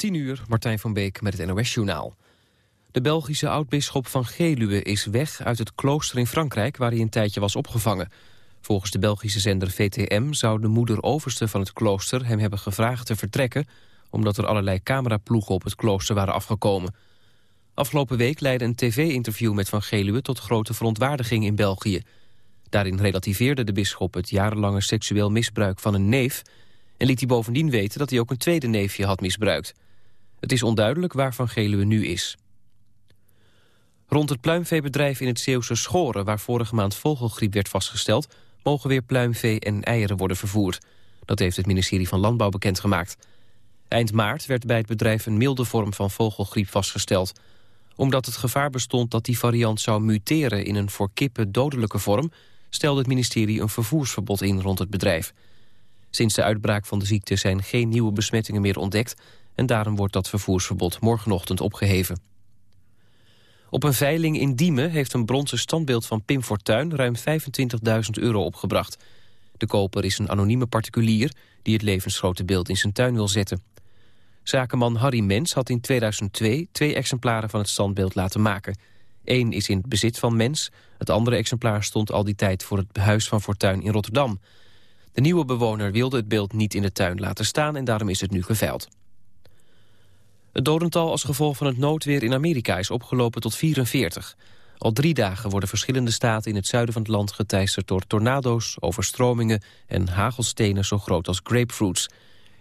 10 uur, Martijn van Beek met het NOS-journaal. De Belgische oudbisschop van Geluwe is weg uit het klooster in Frankrijk... waar hij een tijdje was opgevangen. Volgens de Belgische zender VTM zou de moeder overste van het klooster... hem hebben gevraagd te vertrekken... omdat er allerlei cameraploegen op het klooster waren afgekomen. Afgelopen week leidde een tv-interview met Van Geluwe... tot grote verontwaardiging in België. Daarin relativeerde de bisschop het jarenlange seksueel misbruik van een neef... en liet hij bovendien weten dat hij ook een tweede neefje had misbruikt. Het is onduidelijk waar Van Geluwe nu is. Rond het pluimveebedrijf in het Zeeuwse Schoren... waar vorige maand vogelgriep werd vastgesteld... mogen weer pluimvee en eieren worden vervoerd. Dat heeft het ministerie van Landbouw bekendgemaakt. Eind maart werd bij het bedrijf een milde vorm van vogelgriep vastgesteld. Omdat het gevaar bestond dat die variant zou muteren... in een voor kippen dodelijke vorm... stelde het ministerie een vervoersverbod in rond het bedrijf. Sinds de uitbraak van de ziekte zijn geen nieuwe besmettingen meer ontdekt... en daarom wordt dat vervoersverbod morgenochtend opgeheven. Op een veiling in Diemen heeft een bronzen standbeeld van Pim Fortuyn ruim 25.000 euro opgebracht. De koper is een anonieme particulier die het levensgrote beeld in zijn tuin wil zetten. Zakenman Harry Mens had in 2002 twee exemplaren van het standbeeld laten maken. Eén is in het bezit van Mens, het andere exemplaar stond al die tijd voor het huis van Fortuyn in Rotterdam. De nieuwe bewoner wilde het beeld niet in de tuin laten staan en daarom is het nu geveild. Het dodental als gevolg van het noodweer in Amerika is opgelopen tot 44. Al drie dagen worden verschillende staten in het zuiden van het land geteisterd door tornado's, overstromingen en hagelstenen zo groot als grapefruits.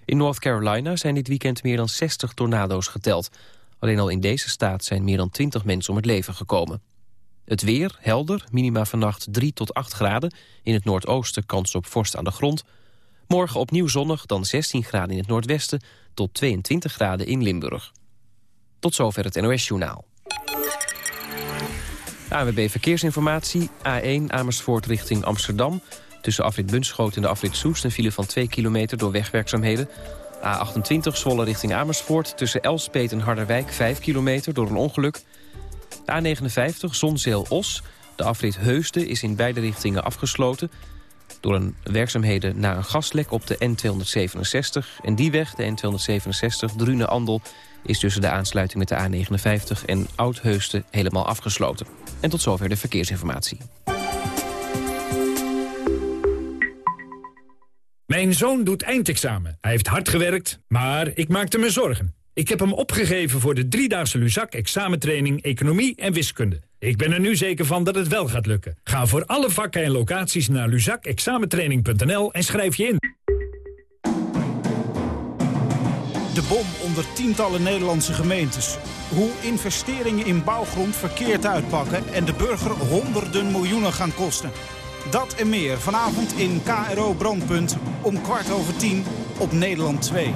In North Carolina zijn dit weekend meer dan 60 tornado's geteld. Alleen al in deze staat zijn meer dan 20 mensen om het leven gekomen. Het weer, helder, minima vannacht 3 tot 8 graden. In het noordoosten kans op vorst aan de grond. Morgen opnieuw zonnig, dan 16 graden in het noordwesten tot 22 graden in Limburg. Tot zover het NOS-journaal. ANWB Verkeersinformatie, A1 Amersfoort richting Amsterdam. Tussen afrit Bunschoot en de afrit Soest een file van 2 kilometer door wegwerkzaamheden. A28 Zwolle richting Amersfoort tussen Elspet en Harderwijk 5 kilometer door een ongeluk. A59 Zonzeel-Os. De afrit Heusden is in beide richtingen afgesloten door een werkzaamheden na een gaslek op de N267. En die weg, de N267, Drune-Andel, is tussen de aansluiting met de A59 en Oudheusden helemaal afgesloten. En tot zover de verkeersinformatie. Mijn zoon doet eindexamen. Hij heeft hard gewerkt, maar ik maakte me zorgen. Ik heb hem opgegeven voor de driedaagse Luzak examentraining Economie en Wiskunde. Ik ben er nu zeker van dat het wel gaat lukken. Ga voor alle vakken en locaties naar luzakexamentraining.nl en schrijf je in. De bom onder tientallen Nederlandse gemeentes. Hoe investeringen in bouwgrond verkeerd uitpakken en de burger honderden miljoenen gaan kosten. Dat en meer vanavond in KRO Brandpunt om kwart over tien op Nederland 2.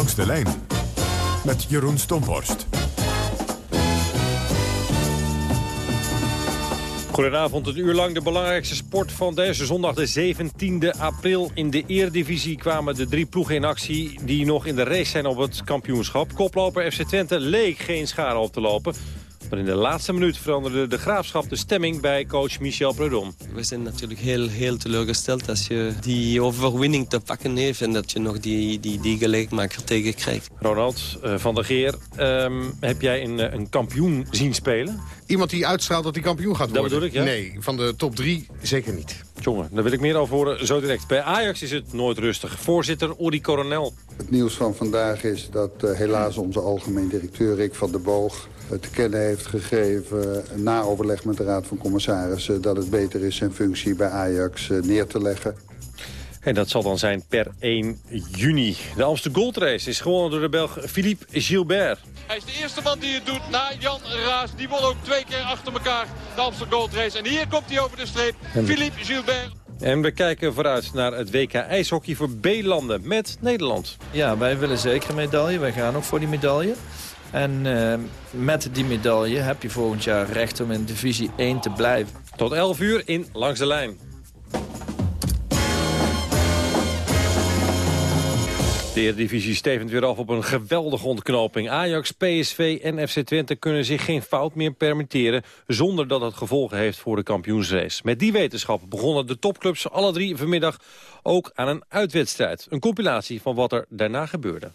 Langs de lijn met Jeroen Stomhorst. Goedenavond, een uur lang de belangrijkste sport van deze zondag de 17e april. In de Eredivisie kwamen de drie ploegen in actie die nog in de race zijn op het kampioenschap. Koploper FC Twente leek geen schade op te lopen. Maar in de laatste minuut veranderde de graafschap de stemming bij coach Michel Prudhomme. We zijn natuurlijk heel, heel teleurgesteld als je die overwinning te pakken heeft... en dat je nog die, die, die gelijkmaker tegen krijgt. Ronald uh, van der Geer, um, heb jij een, een kampioen zien spelen? Iemand die uitstraalt dat hij kampioen gaat worden? Dat bedoel ik, ja? Nee, van de top drie zeker niet. Jongen, daar wil ik meer over horen zo direct. Bij Ajax is het nooit rustig. Voorzitter Uri Coronel. Het nieuws van vandaag is dat uh, helaas onze algemeen directeur Rick van der Boog te kennen heeft gegeven na overleg met de Raad van Commissarissen... dat het beter is zijn functie bij Ajax uh, neer te leggen. En dat zal dan zijn per 1 juni. De Amsterdam Gold Race is gewonnen door de Belg Philippe Gilbert. Hij is de eerste man die het doet na Jan Raas. Die won ook twee keer achter elkaar de Amsterdam Gold Race. En hier komt hij over de streep, en... Philippe Gilbert. En we kijken vooruit naar het WK ijshockey voor B-landen met Nederland. Ja, wij willen zeker een medaille. Wij gaan ook voor die medaille. En uh, met die medaille heb je volgend jaar recht om in divisie 1 te blijven. Tot 11 uur in Langs de Lijn. De Eredivisie stevend weer af op een geweldige ontknoping. Ajax, PSV en FC Twente kunnen zich geen fout meer permitteren... zonder dat het gevolgen heeft voor de kampioensrace. Met die wetenschap begonnen de topclubs alle drie vanmiddag ook aan een uitwedstrijd. Een compilatie van wat er daarna gebeurde.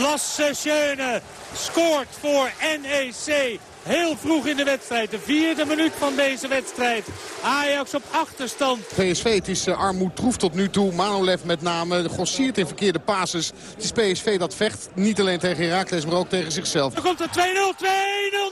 Lasse Schöne scoort voor NEC. Heel vroeg in de wedstrijd, de vierde minuut van deze wedstrijd. Ajax op achterstand. PSV, het is uh, armoedtroef tot nu toe. Manolev met name, gossiert in verkeerde pases. Het is PSV dat vecht, niet alleen tegen Herakles, maar ook tegen zichzelf. Er komt er 2-0, 2-0,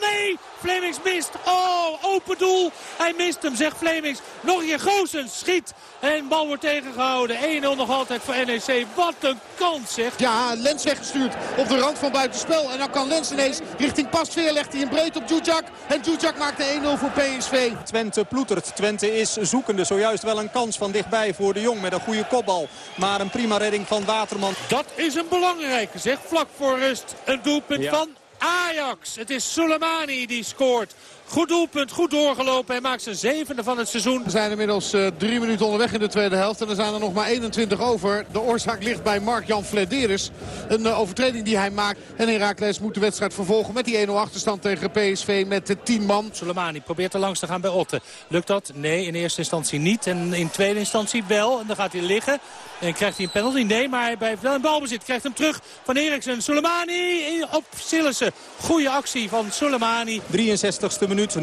nee! Flemings mist. Oh, open doel. Hij mist hem, zegt Flemings. Nog een keer Goosens schiet. En bal wordt tegengehouden. 1-0 nog altijd voor NEC. Wat een kans, zeg. Ja, Lens weggestuurd op de rand van buitenspel. En dan kan Lens ineens richting Pasveer. Legt hij een breed op Djudjak. En Djudjak maakt de 1-0 voor PSV. Twente ploetert. Twente is zoekende. Zojuist wel een kans van dichtbij voor de Jong met een goede kopbal. Maar een prima redding van Waterman. Dat is een belangrijke, zeg. Vlak voor rust. Een doelpunt van Ajax. Het is Soleimani die scoort. Goed doelpunt, goed doorgelopen. Hij maakt zijn zevende van het seizoen. We zijn inmiddels uh, drie minuten onderweg in de tweede helft. En er zijn er nog maar 21 over. De oorzaak ligt bij Mark-Jan Flederis. Een uh, overtreding die hij maakt. En Herakles moet de wedstrijd vervolgen met die 1-0 achterstand tegen PSV met de 10 man. Soleimani probeert er langs te gaan bij Otte. Lukt dat? Nee, in eerste instantie niet. En in tweede instantie wel. En dan gaat hij liggen. En krijgt hij een penalty? Nee, maar hij blijft wel in balbezit. Krijgt hem terug van Eriksen. Soleimani op Sillissen. Goede actie van Soleimani. 63ste minuut. 0-0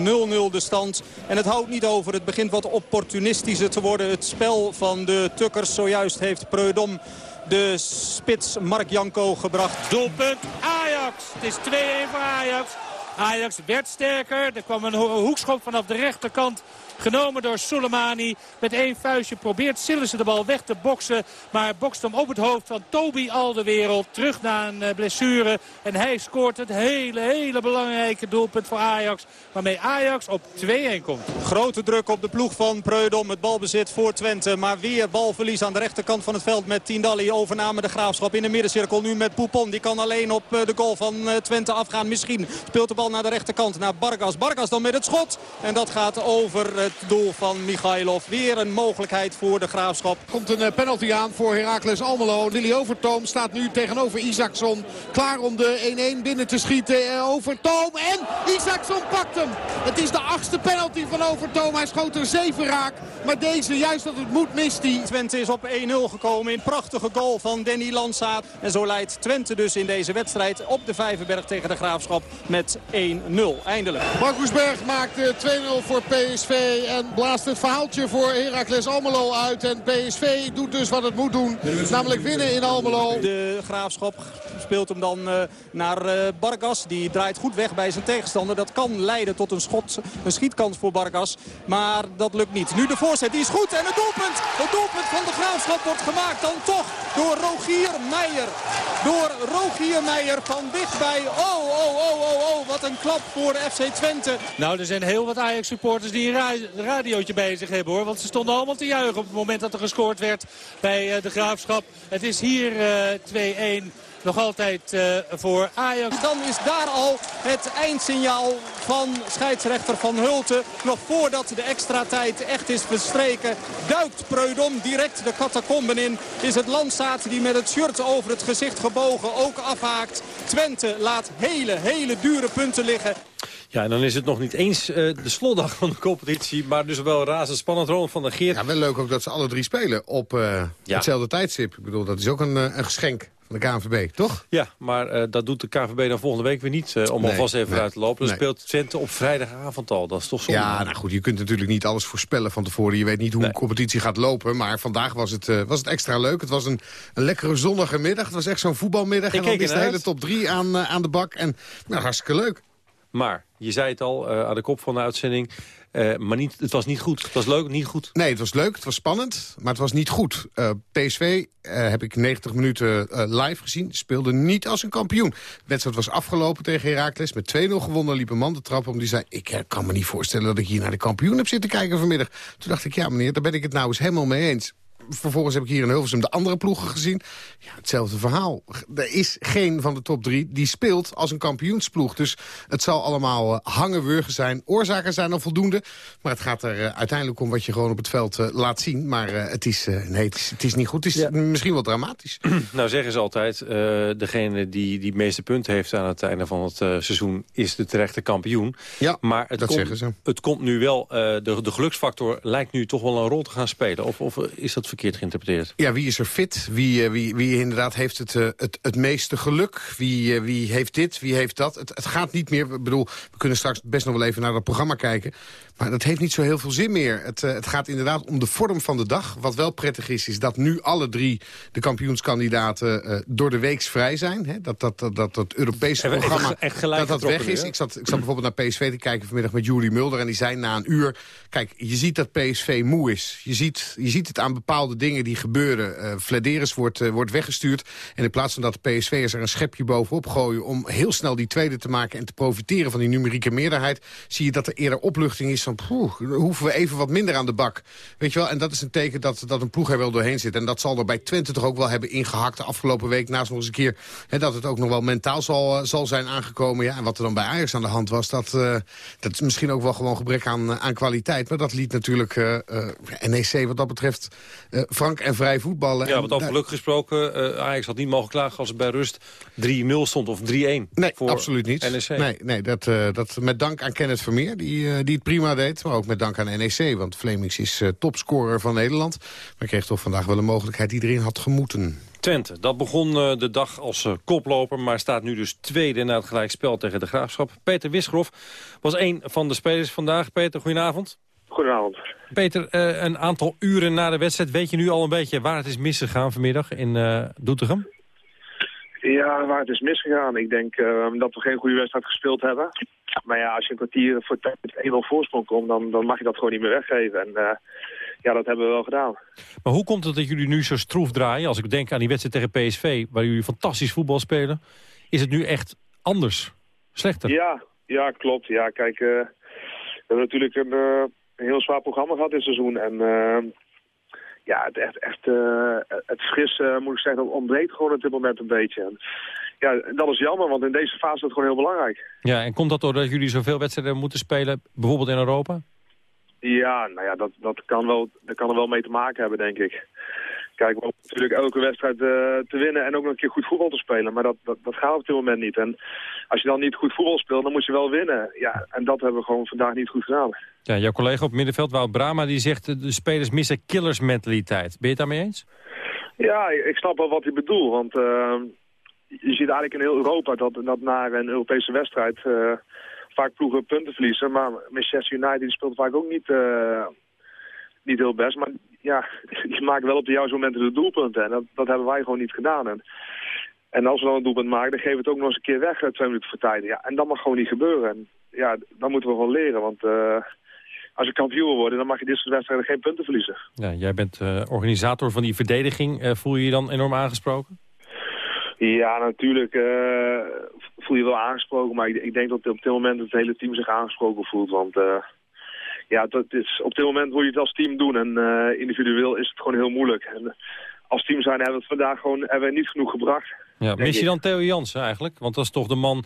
de stand. En het houdt niet over. Het begint wat opportunistischer te worden. Het spel van de Tukkers. Zojuist heeft Preudom de spits Mark Janko gebracht. Doelpunt Ajax. Het is 2-1 voor Ajax. Ajax werd sterker. Er kwam een hoekschop vanaf de rechterkant. Genomen door Soleimani. Met één vuistje probeert Sillissen de bal weg te boksen. Maar bokst hem op het hoofd van Toby Alderwereld. Terug naar een blessure. En hij scoort het hele, hele belangrijke doelpunt voor Ajax. Waarmee Ajax op 2-1 komt. Grote druk op de ploeg van Preudom. Het balbezit voor Twente. Maar weer balverlies aan de rechterkant van het veld met Tindalli. Overname de graafschap in de middencirkel. Nu met Poupon. Die kan alleen op de goal van Twente afgaan. Misschien speelt de bal naar de rechterkant. Naar Bargas. Bargas dan met het schot. En dat gaat over het doel van Michailov. Weer een mogelijkheid voor de Graafschap. Komt een penalty aan voor Heracles Almelo. Lily Overtoom staat nu tegenover Isaacson. Klaar om de 1-1 binnen te schieten. Overtoom en Isaacson pakt hem. Het is de achtste penalty van Overtoom. Hij schoot er zeven raak. Maar deze, juist dat het moet, mist hij. Twente is op 1-0 gekomen in prachtige goal van Danny Landsaat. En zo leidt Twente dus in deze wedstrijd op de Vijverberg tegen de Graafschap met 1-0. Eindelijk. Marcus Berg maakt 2-0 voor PSV. En blaast het verhaaltje voor Heracles Almelo uit. En PSV doet dus wat het moet doen. Namelijk winnen in Almelo. De Graafschap speelt hem dan uh, naar uh, Bargas. Die draait goed weg bij zijn tegenstander. Dat kan leiden tot een, schot, een schietkans voor Bargas. Maar dat lukt niet. Nu de voorzet. Die is goed. En het doelpunt. Het doelpunt van de Graafschap wordt gemaakt dan toch door Rogier Meijer. Door Rogier Meijer van dichtbij. Oh, oh, oh, oh, oh. Wat een klap voor FC Twente. Nou, er zijn heel wat Ajax supporters die een radiootje bij zich hebben hoor. Want ze stonden allemaal te juichen op het moment dat er gescoord werd bij uh, de Graafschap. Het is hier 2-1 nog altijd uh, voor Ajax. Dan is daar al het eindsignaal van scheidsrechter Van Hulten. Nog voordat de extra tijd echt is verstreken. Duikt Preudom direct de catacomben in. Is het Landsaat die met het shirt over het gezicht gebogen ook afhaakt. Twente laat hele, hele dure punten liggen. Ja, en dan is het nog niet eens uh, de slotdag van de competitie... maar dus wel razendspannend. Ronald van der Geert. Ja, wel leuk ook dat ze alle drie spelen op uh, ja. hetzelfde tijdstip. Ik bedoel, dat is ook een, een geschenk van de KNVB, toch? Ja, maar uh, dat doet de KNVB dan volgende week weer niet... Uh, om nee, alvast even nee, uit te lopen. Dan nee. speelt Twente op vrijdagavond al. Dat is toch zonde. Ja, nou goed, je kunt natuurlijk niet alles voorspellen van tevoren. Je weet niet hoe een competitie gaat lopen. Maar vandaag was het, uh, was het extra leuk. Het was een, een lekkere zonnige middag. Het was echt zo'n voetbalmiddag. Ik en dan is de hele top 3 aan, aan de bak. En nou, hartstikke leuk. Maar, je zei het al aan de kop van de uitzending... Uh, maar niet, het was niet goed. Het was leuk, niet goed. Nee, het was leuk, het was spannend, maar het was niet goed. Uh, PSV uh, heb ik 90 minuten live gezien. Speelde niet als een kampioen. De wedstrijd was afgelopen tegen Heracles. Met 2-0 gewonnen liep een man de trap om. Die zei, ik kan me niet voorstellen dat ik hier naar de kampioen heb zitten kijken vanmiddag. Toen dacht ik, ja meneer, daar ben ik het nou eens helemaal mee eens. Vervolgens heb ik hier in Hilversum de andere ploegen gezien. Ja, hetzelfde verhaal. Er is geen van de top drie die speelt als een kampioensploeg. Dus het zal allemaal uh, hangenwurgen zijn. Oorzaken zijn al voldoende. Maar het gaat er uh, uiteindelijk om wat je gewoon op het veld uh, laat zien. Maar het, is, nee, het, is, het is niet goed. Het is ja. misschien wel dramatisch. nou zeggen ze altijd, degene die die meeste punten heeft aan het einde van het seizoen... is de terechte kampioen. Ja, maar het dat komt, zeggen ze. Het komt nu wel, de, de geluksfactor lijkt nu toch wel een rol te gaan spelen. Of, of is dat verkeerd geïnterpreteerd? Ja, wie is er fit? Wie, wie, wie inderdaad heeft het, het, het meeste geluk? Wie, wie heeft dit? Wie heeft dat? Het, het gaat niet meer, ik bedoel, we kunnen straks best nog wel even naar dat programma kijken. Maar dat heeft niet zo heel veel zin meer. Het, uh, het gaat inderdaad om de vorm van de dag. Wat wel prettig is, is dat nu alle drie de kampioenskandidaten uh, door de weeks vrij zijn. Hè? Dat, dat, dat, dat Europese programma echt- dat dat weg is. Ik zat, ik zat bijvoorbeeld naar PSV te kijken vanmiddag met Jury Mulder. En die zei na een uur, kijk, je ziet dat PSV moe is. Je ziet, je ziet het aan bepaalde dingen die gebeuren. Uh, wordt, uh, wordt weggestuurd. En in plaats van dat de PSV'ers er een schepje bovenop gooien... om heel snel die tweede te maken en te profiteren van die numerieke meerderheid... zie je dat er eerder opluchting is van... poeh, hoeven we even wat minder aan de bak. Weet je wel? En dat is een teken dat, dat een ploeg er wel doorheen zit. En dat zal er bij Twente toch ook wel hebben ingehakt de afgelopen week. Naast eens een keer hè, dat het ook nog wel mentaal zal, uh, zal zijn aangekomen. Ja, en wat er dan bij Ajax aan de hand was, dat, dat is misschien ook wel gewoon gebrek aan, aan kwaliteit. Maar dat liet natuurlijk NEC wat dat betreft uh, frank en vrij voetballen. Ja, En want over geluk gesproken, eh, Ajax had niet mogen klagen als het bij rust 3-0 stond of 3-1. Nee, voor absoluut niet. NEC. Nee, nee dat, uh, dat met dank aan Kenneth Vermeer, die, uh, die het prima deed. Maar ook met dank aan NEC, want Flemings is uh, topscorer van Nederland. Maar kreeg toch vandaag wel een mogelijkheid die erin had gemoeten. Twente, dat begon uh, de dag als uh, koploper, maar staat nu dus tweede na het gelijkspel tegen de Graafschap. Peter Wisgrof was een van de spelers vandaag. Peter, goedenavond. Goedenavond. Peter, uh, een aantal uren na de wedstrijd, weet je nu al een beetje waar het is misgegaan vanmiddag in uh, Doetinchem? Ja, waar het is misgegaan. Ik denk uh, dat we geen goede wedstrijd gespeeld hebben. Maar ja, als je een kwartier voor tijd 1-0 voorsprong komt, dan, dan mag je dat gewoon niet meer weggeven. En uh, ja, dat hebben we wel gedaan. Maar hoe komt het dat jullie nu zo stroef draaien? Als ik denk aan die wedstrijd tegen PSV, waar jullie fantastisch voetbal spelen. Is het nu echt anders? Slechter? Ja, ja klopt. Ja, kijk, uh, we hebben natuurlijk een, een heel zwaar programma gehad dit seizoen. En uh, ja, het, echt, echt, uh, het fris, uh, moet ik zeggen, dat ontbreekt gewoon op dit moment een beetje. En, ja, dat is jammer, want in deze fase is het gewoon heel belangrijk. Ja, en komt dat doordat jullie zoveel wedstrijden moeten spelen, bijvoorbeeld in Europa? Ja, nou ja, dat, dat, kan wel, dat kan er wel mee te maken hebben, denk ik. Kijk, we hopen natuurlijk elke wedstrijd uh, te winnen en ook nog een keer goed voetbal te spelen. Maar dat, dat, dat gaat op dit moment niet. En als je dan niet goed voetbal speelt, dan moet je wel winnen. Ja, en dat hebben we gewoon vandaag niet goed gedaan. Ja, jouw collega op het middenveld, Wout Brama, die zegt de spelers missen killersmentaliteit. Ben je het daarmee eens? Ja, ik snap wel wat hij bedoelt. Want uh, je ziet eigenlijk in heel Europa dat, dat na een Europese wedstrijd uh, vaak ploegen punten verliezen. Maar Manchester United speelt vaak ook niet, niet heel best. Maar ja, die maken wel op de juiste momenten de doelpunten. En dat, dat hebben wij gewoon niet gedaan. En, en als we dan een doelpunt maken, dan geven we het ook nog eens een keer weg, twee minuten voor tijd. Ja, en dat mag gewoon niet gebeuren. En ja, dan moeten we gewoon leren. Want uh, als je kampioen wil worden, dan mag je dit soort wedstrijden geen punten verliezen. Ja, jij bent uh, organisator van die verdediging. Uh, voel je je dan enorm aangesproken? Ja, natuurlijk uh, voel je wel aangesproken. Maar ik, ik, denk dat op dit moment het hele team zich aangesproken voelt. Want ja, dat is, op dit moment wil je het als team doen. En uh, individueel is het gewoon heel moeilijk. En als team zijn hebben we het vandaag gewoon hebben we niet genoeg gebracht. Ja, mis je dan Theo Jansen eigenlijk? Want dat is toch de man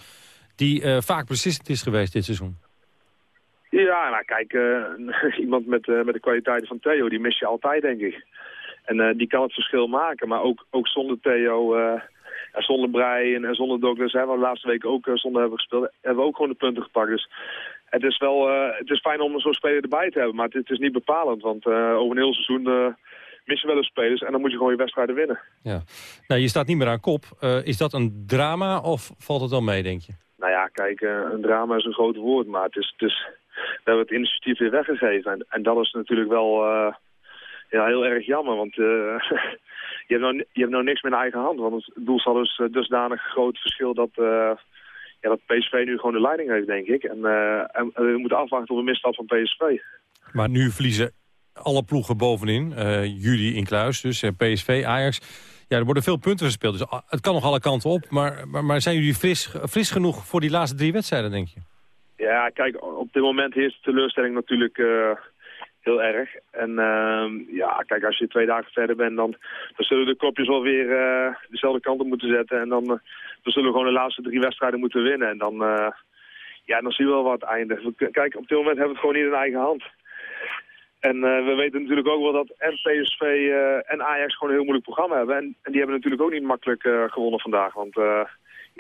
die vaak beslissend is geweest dit seizoen. Ja, nou kijk, iemand met, met de kwaliteiten van Theo, die mis je altijd, denk ik. En die kan het verschil maken. Maar ook, ook zonder Theo... Ja, zonder Brei en, en zonder Douglas hebben we de laatste week ook zonder hebben gespeeld. Hebben we ook gewoon de punten gepakt. Dus het is wel uh, het is fijn om zo'n speler erbij te hebben. Maar het, het is niet bepalend. Want uh, over een heel seizoen missen wel eens spelers. En dan moet je gewoon je wedstrijden winnen. Ja. Nou, je staat niet meer aan kop. is dat een drama of valt het wel mee, denk je? Nou ja, kijk, een drama is een groot woord. Maar het is, het is, we hebben het initiatief weer weggegeven. En, en dat is natuurlijk wel ja, heel erg jammer. Want je hebt, nou, je hebt nou niks meer in eigen hand. Want het doelsaldo is uh, dusdanig groot verschil dat, uh, ja, dat PSV nu gewoon de leiding heeft, denk ik. En, uh, en we moeten afwachten op een misstap van PSV. Maar nu verliezen alle ploegen bovenin. jullie in kluis, dus PSV, Ajax. Ja, er worden veel punten verspeeld. Dus het kan nog alle kanten op. Maar, maar, maar zijn jullie fris, fris genoeg voor die laatste drie wedstrijden, denk je? Ja, kijk, op dit moment heerst de teleurstelling natuurlijk heel erg. En ehm, ja, kijk, als je twee dagen verder bent, dan, dan zullen de kopjes wel weer uh, dezelfde kant op moeten zetten. En dan, uh, dan zullen we gewoon de laatste drie wedstrijden moeten winnen. En dan, uh, ja, dan zien we wel wat eindigen. Kijk, op dit moment hebben we het gewoon niet in eigen hand. En we weten natuurlijk ook wel dat en PSV en Ajax gewoon een heel moeilijk programma hebben. En, en die hebben natuurlijk ook niet makkelijk gewonnen vandaag. Want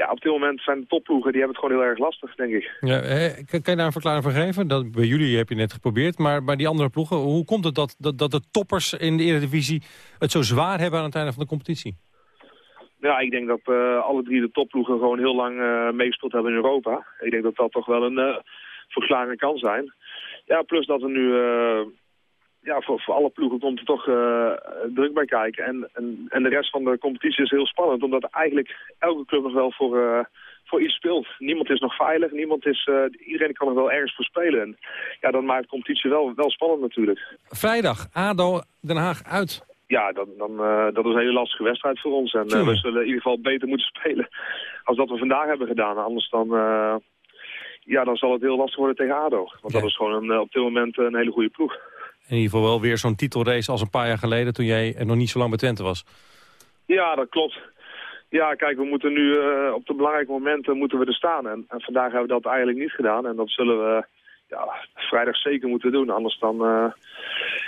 ja, op dit moment zijn de topploegen, die hebben het gewoon heel erg lastig, denk ik. Ja, kan je daar een verklaring voor geven? Dat, bij jullie heb je net geprobeerd, maar bij die andere ploegen... hoe komt het dat, dat, dat de toppers in de Eredivisie het zo zwaar hebben aan het einde van de competitie? Ja, ik denk dat uh, alle drie de topploegen gewoon heel lang uh, meegespeeld hebben in Europa. Ik denk dat dat toch wel een uh, verklaring kan zijn. Ja, plus dat er nu ja, voor, voor alle ploegen komt er toch uh, druk bij kijken. En, en, en de rest van de competitie is heel spannend, omdat eigenlijk elke club nog wel voor, uh, voor iets speelt. Niemand is nog veilig, niemand is, uh, iedereen kan er wel ergens voor spelen. En ja, dat maakt de competitie wel, wel spannend natuurlijk. Vrijdag, ADO Den Haag uit. Ja, dan, dan, dat is een hele lastige wedstrijd voor ons. En we zullen in ieder geval beter moeten spelen als dat we vandaag hebben gedaan. Anders dan, ja, dan zal het heel lastig worden tegen ADO. Want dat is gewoon een, op dit moment een hele goede ploeg in ieder geval wel weer zo'n titelrace als een paar jaar geleden... toen jij nog niet zo lang bij Twente was. Ja, dat klopt. Ja, kijk, we moeten nu uh, op de belangrijke momenten moeten we er staan. En, en, vandaag hebben we dat eigenlijk niet gedaan. En dat zullen we ja, vrijdag zeker moeten doen. Anders dan, uh,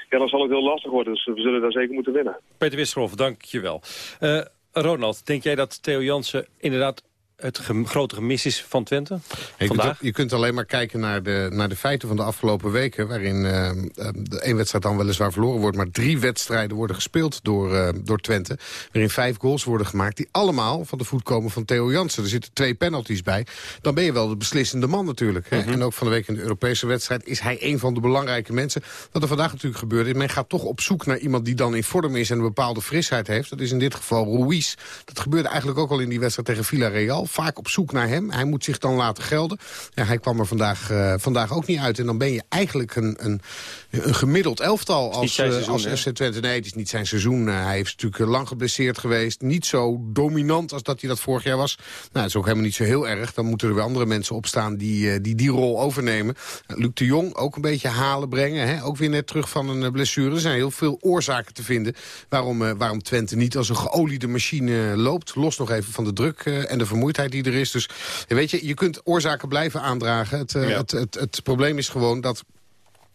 ja, dan zal het heel lastig worden. Dus we zullen daar zeker moeten winnen. Peter Wisselhoff, dank je wel. Uh, Ronald, denk jij dat Theo Jansen inderdaad het grote gemis is van Twente je kunt, je kunt, alleen maar kijken naar de, naar de feiten van de afgelopen weken... waarin uh, de één wedstrijd dan weliswaar verloren wordt... maar drie wedstrijden worden gespeeld door, uh, door Twente... waarin vijf goals worden gemaakt... die allemaal van de voet komen van Theo Jansen. Er zitten twee penalties bij. Dan ben je wel de beslissende man natuurlijk. Hè? Mhm. En ook van de week in de Europese wedstrijd... is hij een van de belangrijke mensen. Wat er vandaag natuurlijk gebeurde is... men gaat toch op zoek naar iemand die dan in vorm is... en een bepaalde frisheid heeft. Dat is in dit geval Ruiz. Dat gebeurde eigenlijk ook al in die wedstrijd tegen Villarreal vaak op zoek naar hem. Hij moet zich dan laten gelden. Ja, hij kwam er vandaag, uh, vandaag ook niet uit. En dan ben je eigenlijk een, een, een gemiddeld elftal als, uh, als FC Twente. Nee, het is niet zijn seizoen. Uh, hij is natuurlijk lang geblesseerd geweest. Niet zo dominant als dat hij dat vorig jaar was. Nou, dat is ook helemaal niet zo heel erg. Dan moeten er weer andere mensen opstaan die die, die rol overnemen. Luc de Jong ook een beetje halen brengen. Hè? Ook weer net terug van een blessure. Er zijn heel veel oorzaken te vinden waarom, waarom Twente niet als een geoliede machine loopt. Los nog even van de druk en de vermoeidheid die er is. Dus weet je, je kunt oorzaken blijven aandragen. Het, uh, het, het, het probleem is gewoon dat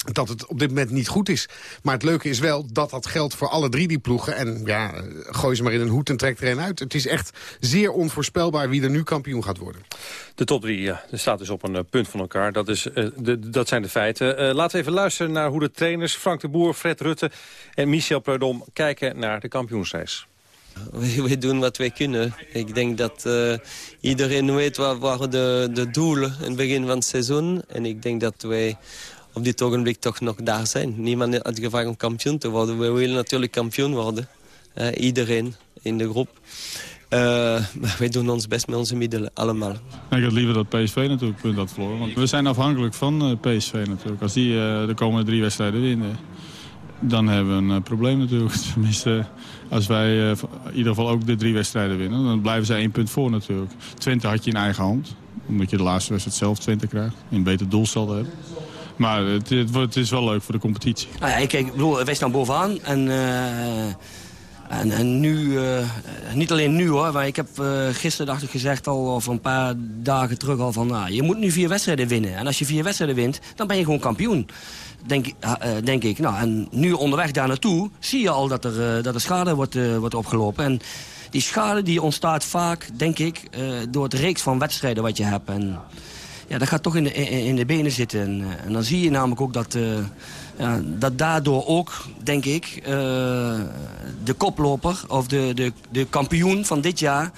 dat het op dit moment niet goed is. Maar het leuke is wel dat dat geldt voor alle drie die ploegen. En ja, gooi ze maar in een hoed en trek er een uit. Het is echt zeer onvoorspelbaar wie er nu kampioen gaat worden. De top drie, ja, staat dus op een uh, punt van elkaar. Dat, is, uh, de, dat zijn de feiten. Uh, laten we even luisteren naar hoe de trainers Frank de Boer, Fred Rutte en Michel Preudom kijken naar de kampioensrace. We, doen wat wij kunnen. Ik denk dat uh, iedereen weet wat waren de, de doelen in het begin van het seizoen. En ik denk dat wij op dit ogenblik toch nog daar zijn. Niemand had gevraagd om kampioen te worden. We willen natuurlijk kampioen worden. Uh, iedereen in de groep. Uh, maar wij doen ons best met onze middelen, allemaal. Ik had liever dat PSV natuurlijk punt had verloren. Want we zijn afhankelijk van PSV natuurlijk. Als die de komende drie wedstrijden winnen dan hebben we een probleem natuurlijk. Tenminste, als wij uh, in ieder geval ook de drie wedstrijden winnen... dan blijven zij één punt voor natuurlijk. Twente had je in eigen hand. Omdat je de laatste wedstrijd zelf Twente krijgt. Een beter doelstel hebben. Maar het, het, is wel leuk voor de competitie. Nou ja, kijk, bedoel, wij staan bovenaan. En, uh, en, en, nu, uh, niet alleen nu hoor. Maar ik heb gisteren dacht ik gezegd al, of een paar dagen terug al van... Nou, je moet nu vier wedstrijden winnen. En als je vier wedstrijden wint, dan ben je gewoon kampioen denk, uh, denk ik. Nou, en nu onderweg daar naartoe zie je al dat er, uh, dat er schade wordt, uh, wordt opgelopen. En die schade die ontstaat vaak, denk ik, door het reeks van wedstrijden wat je hebt. En ja, dat gaat toch in de, in, in de benen zitten. En, en, dan zie je namelijk ook dat, ja, dat daardoor ook, denk ik, de koploper of de, de, de kampioen van dit jaar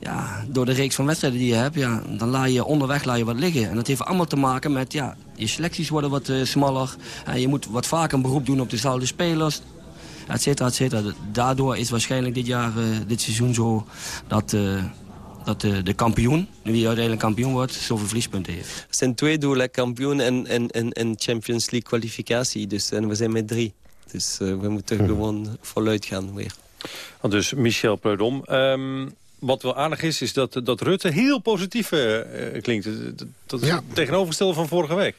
ja, door de reeks van wedstrijden die je hebt, ja, dan laat je onderweg laat je wat liggen. En dat heeft allemaal te maken met, ja, je selecties worden wat uh, smaller. En je moet wat vaker een beroep doen op dezelfde spelers. Et cetera, et cetera. Daardoor is waarschijnlijk dit jaar, uh, dit seizoen zo dat... Uh, dat de, de, kampioen, wie uiteindelijk kampioen wordt, zoveel verliespunten heeft. Het zijn twee doelen, kampioen en, en, en, en Champions League kwalificatie. Dus, en we zijn met drie. Dus uh, we moeten hm. gewoon voluit gaan weer. Dus Michel Preudom. Um, wat wel aardig is, is dat, dat Rutte heel positief uh, klinkt. Dat, is ja. tegenovergestelde van vorige week.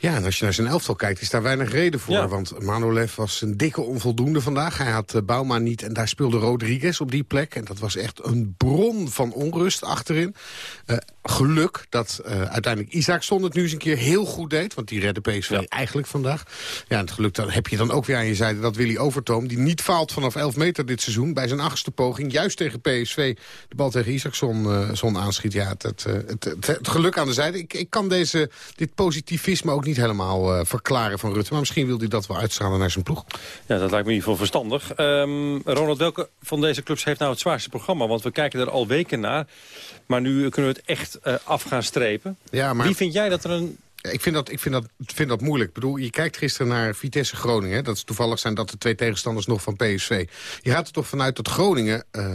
Ja, en als je naar zijn elftal kijkt, is daar weinig reden voor. Ja. Want Manolev was een dikke onvoldoende vandaag. Hij had uh, Bouma niet en daar speelde Rodriguez op die plek. En dat was echt een bron van onrust achterin. Uh, geluk dat uh, uiteindelijk Isaacson het nu eens een keer heel goed deed. Want die redde PSV ja. eigenlijk vandaag. Ja, en het geluk dan heb je dan ook weer aan je zijde dat Willy Overtoom... die niet faalt vanaf 11 meter dit seizoen... bij zijn achtste poging, juist tegen PSV... de bal tegen Isaacson zon aanschiet. Ja, het, het, het, het, geluk aan de zijde. Ik, ik kan deze, dit positivisme ook niet helemaal uh, verklaren van Rutte. Maar misschien wil hij dat wel uitstralen naar zijn ploeg. Ja, dat lijkt me in ieder geval verstandig. Um, Ronald, welke van deze clubs heeft nou het zwaarste programma? Want we kijken er al weken naar. Maar nu kunnen we het echt uh, af gaan strepen. Ja, maar... Wie vind jij dat er een ik vind dat, ik vind dat, vind dat moeilijk. Ik bedoel, je kijkt gisteren naar Vitesse Groningen. Dat is toevallig zijn dat de twee tegenstanders nog van PSV. Je gaat er toch vanuit dat Groningen... Uh,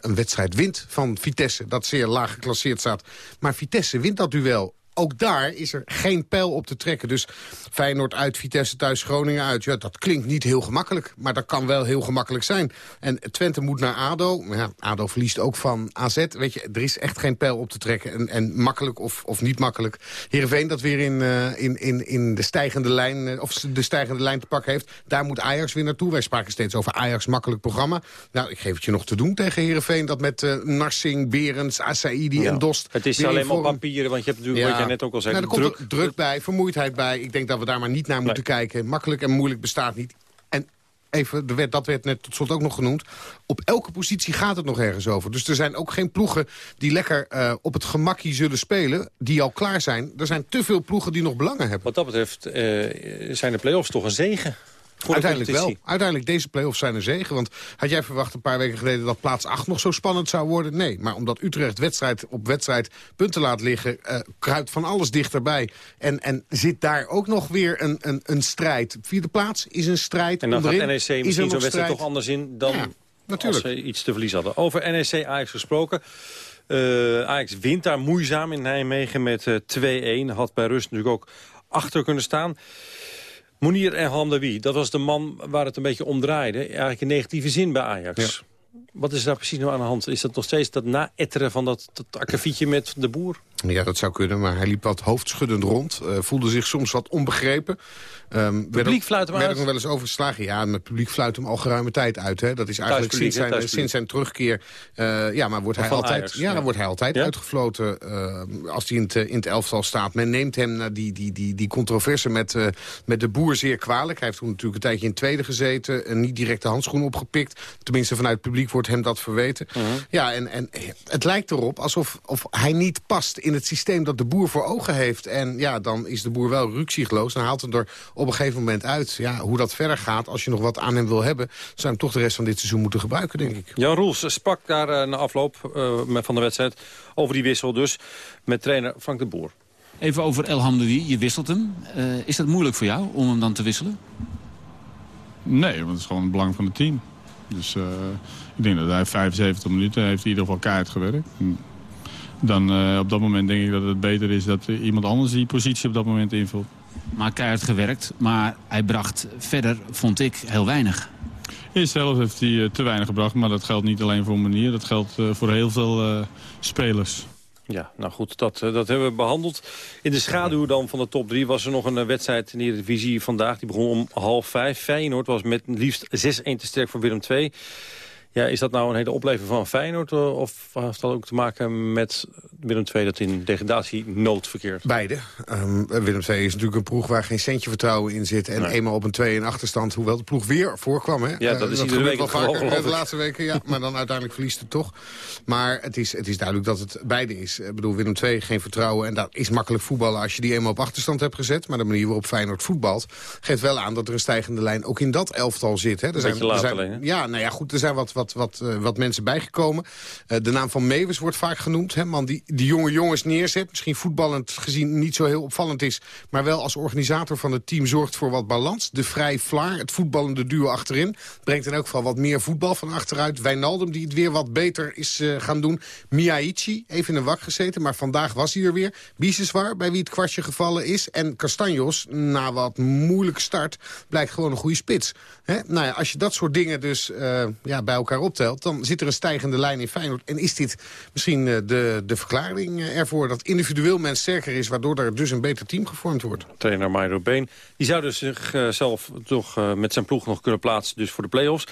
een wedstrijd wint van Vitesse, dat zeer laag geclasseerd staat. Maar Vitesse wint dat duel ook daar is er geen pijl op te trekken. Dus Feyenoord uit, Vitesse thuis, Groningen uit. Ja, dat klinkt niet heel gemakkelijk, maar dat kan wel heel gemakkelijk zijn. En Twente moet naar ADO. Ja, ADO verliest ook van AZ. Weet je, er is echt geen pijl op te trekken. En, en makkelijk of, of niet makkelijk. Heerenveen dat weer in, uh, in, in, in de stijgende lijn, uh, of de stijgende lijn te pakken heeft. Daar moet Ajax weer naartoe. Wij spraken steeds over Ajax makkelijk programma. Nou, ik geef het je nog te doen tegen Heerenveen. Dat met uh, Narsing, Berends, Asaidi ja. en Dost. Het is alleen maar papieren, want je hebt natuurlijk... Ja net ook al zei. Nou, er druk, komt druk bij, vermoeidheid bij. Ik denk dat we daar maar niet naar moeten nee. kijken. Makkelijk en moeilijk bestaat niet. En even, de wet, dat werd net tot slot ook nog genoemd. Op elke positie gaat het nog ergens over. Dus er zijn ook geen ploegen die lekker uh, op het gemakkie zullen spelen... die al klaar zijn. Er zijn te veel ploegen die nog belangen hebben. Wat dat betreft uh, zijn de play-offs toch een zegen. Uiteindelijk wel. Uiteindelijk deze play-offs zijn een zegen. Want had jij verwacht een paar weken geleden dat plaats 8 nog zo spannend zou worden? Nee, maar omdat Utrecht wedstrijd op wedstrijd punten laat liggen... Uh, kruipt van alles dichterbij. En, en zit daar ook nog weer een, een, een strijd. Vierde plaats is een strijd. En dan Onderin gaat NEC misschien zo'n wedstrijd toch anders in dan ja, natuurlijk. als ze iets te verliezen hadden. Over NEC Ajax gesproken. Uh, Ajax wint daar moeizaam in Nijmegen met uh, 2-1. Had bij rust natuurlijk ook achter kunnen staan. Mounir en Hamdawi, dat was de man waar het een beetje om draaide. Eigenlijk in negatieve zin bij Ajax. Ja. Wat is daar precies nou aan de hand? Is dat nog steeds dat na-etteren van dat, dat akkefietje met de boer? Ja, dat zou kunnen, maar hij liep wat hoofdschuddend rond. Uh, voelde zich soms wat onbegrepen. Um, publiek fluit hem werd uit? ook nog wel eens. Ja, het publiek fluit hem al geruime tijd uit. Hè. Dat is eigenlijk sinds zijn, sinds zijn terugkeer. Uh, ja, maar wordt hij altijd, Ajax, ja, ja. wordt hij altijd ja? uitgefloten uh, als hij in het, in het elftal staat. Men neemt hem na die, die, die, die controverse met, uh, met de boer zeer kwalijk. Hij heeft toen natuurlijk een tijdje in tweede gezeten. En niet direct de handschoen opgepikt. Tenminste, vanuit het publiek wordt hem dat verweten. -huh. Ja, en, en het lijkt erop alsof of hij niet past in het systeem dat de boer voor ogen heeft. En ja, dan is de boer wel ruksigloos. Dan haalt hem er op een gegeven moment uit. Ja, hoe dat verder gaat, als je nog wat aan hem wil hebben... zou je hem toch de rest van dit seizoen moeten gebruiken, denk ik. Jan Roels sprak daar uh, na afloop uh, van de wedstrijd over die wissel dus... met trainer Frank de Boer. Even over El Hamdoui, je wisselt hem. Uh, is dat moeilijk voor jou om hem dan te wisselen? Nee, want het is gewoon het belang van het team. Dus ik denk dat hij 75 minuten heeft in ieder geval keihard gewerkt dan uh, op dat moment denk ik dat het beter is dat iemand anders die positie op dat moment invult. Maar keihard gewerkt, maar hij bracht verder, vond ik, heel weinig. Eerst zelf heeft hij uh, te weinig gebracht, maar dat geldt niet alleen voor Manier. Dat geldt uh, voor heel veel spelers. Ja, nou goed, dat, dat hebben we behandeld. In de schaduw dan van de top 3 was er nog een wedstrijd in de divisie vandaag. Die begon om half vijf. Feyenoord was met liefst 6-1 te sterk voor Willem II. Ja, is dat nou een hele oplever van Feyenoord? Of heeft dat ook te maken met Willem II dat in degradatie nood verkeert? Beide. Um, Willem II is natuurlijk een ploeg waar geen centje vertrouwen in zit. En nee. eenmaal op een 2 in achterstand, hoewel de ploeg weer voorkwam. Hè? Ja, dat is uh, dat week wel vaker de laatste weken. Ja, maar dan uiteindelijk verliest het toch. Maar het is, het is duidelijk dat het beide is. Ik bedoel, Willem II geen vertrouwen. En dat is makkelijk voetballen als je die eenmaal op achterstand hebt gezet. Maar de manier waarop Feyenoord voetbalt geeft wel aan dat er een stijgende lijn ook in dat elftal zit. Hè? Er zijn, er zijn, alleen, ja, nou ja, goed, er zijn wat, wat, wat, uh, wat mensen bijgekomen. Uh, de naam van Mewes wordt vaak genoemd. Hè? Man die, die jonge jongens neerzet. Misschien voetballend gezien niet zo heel opvallend is. Maar wel als organisator van het team zorgt voor wat balans. De vrij Vlaar, het voetballende duo achterin. Brengt in elk geval wat meer voetbal van achteruit. Wijnaldum die het weer wat beter is uh, gaan doen. Miyaichi, even in een wak gezeten. Maar vandaag was hij er weer. Biseswar, bij wie het kwartje gevallen is. En Castanjos, na wat moeilijke start, blijkt gewoon een goede spits. Hè? Nou ja, als je dat soort dingen dus ja, bij elkaar elkaar optelt... dan zit er een stijgende lijn in Feyenoord. En is dit misschien de, de verklaring ervoor dat individueel men sterker is... waardoor er dus een beter team gevormd wordt? Trainer Mairo Been die zou dus zichzelf toch met zijn ploeg nog kunnen plaatsen dus voor de play-offs.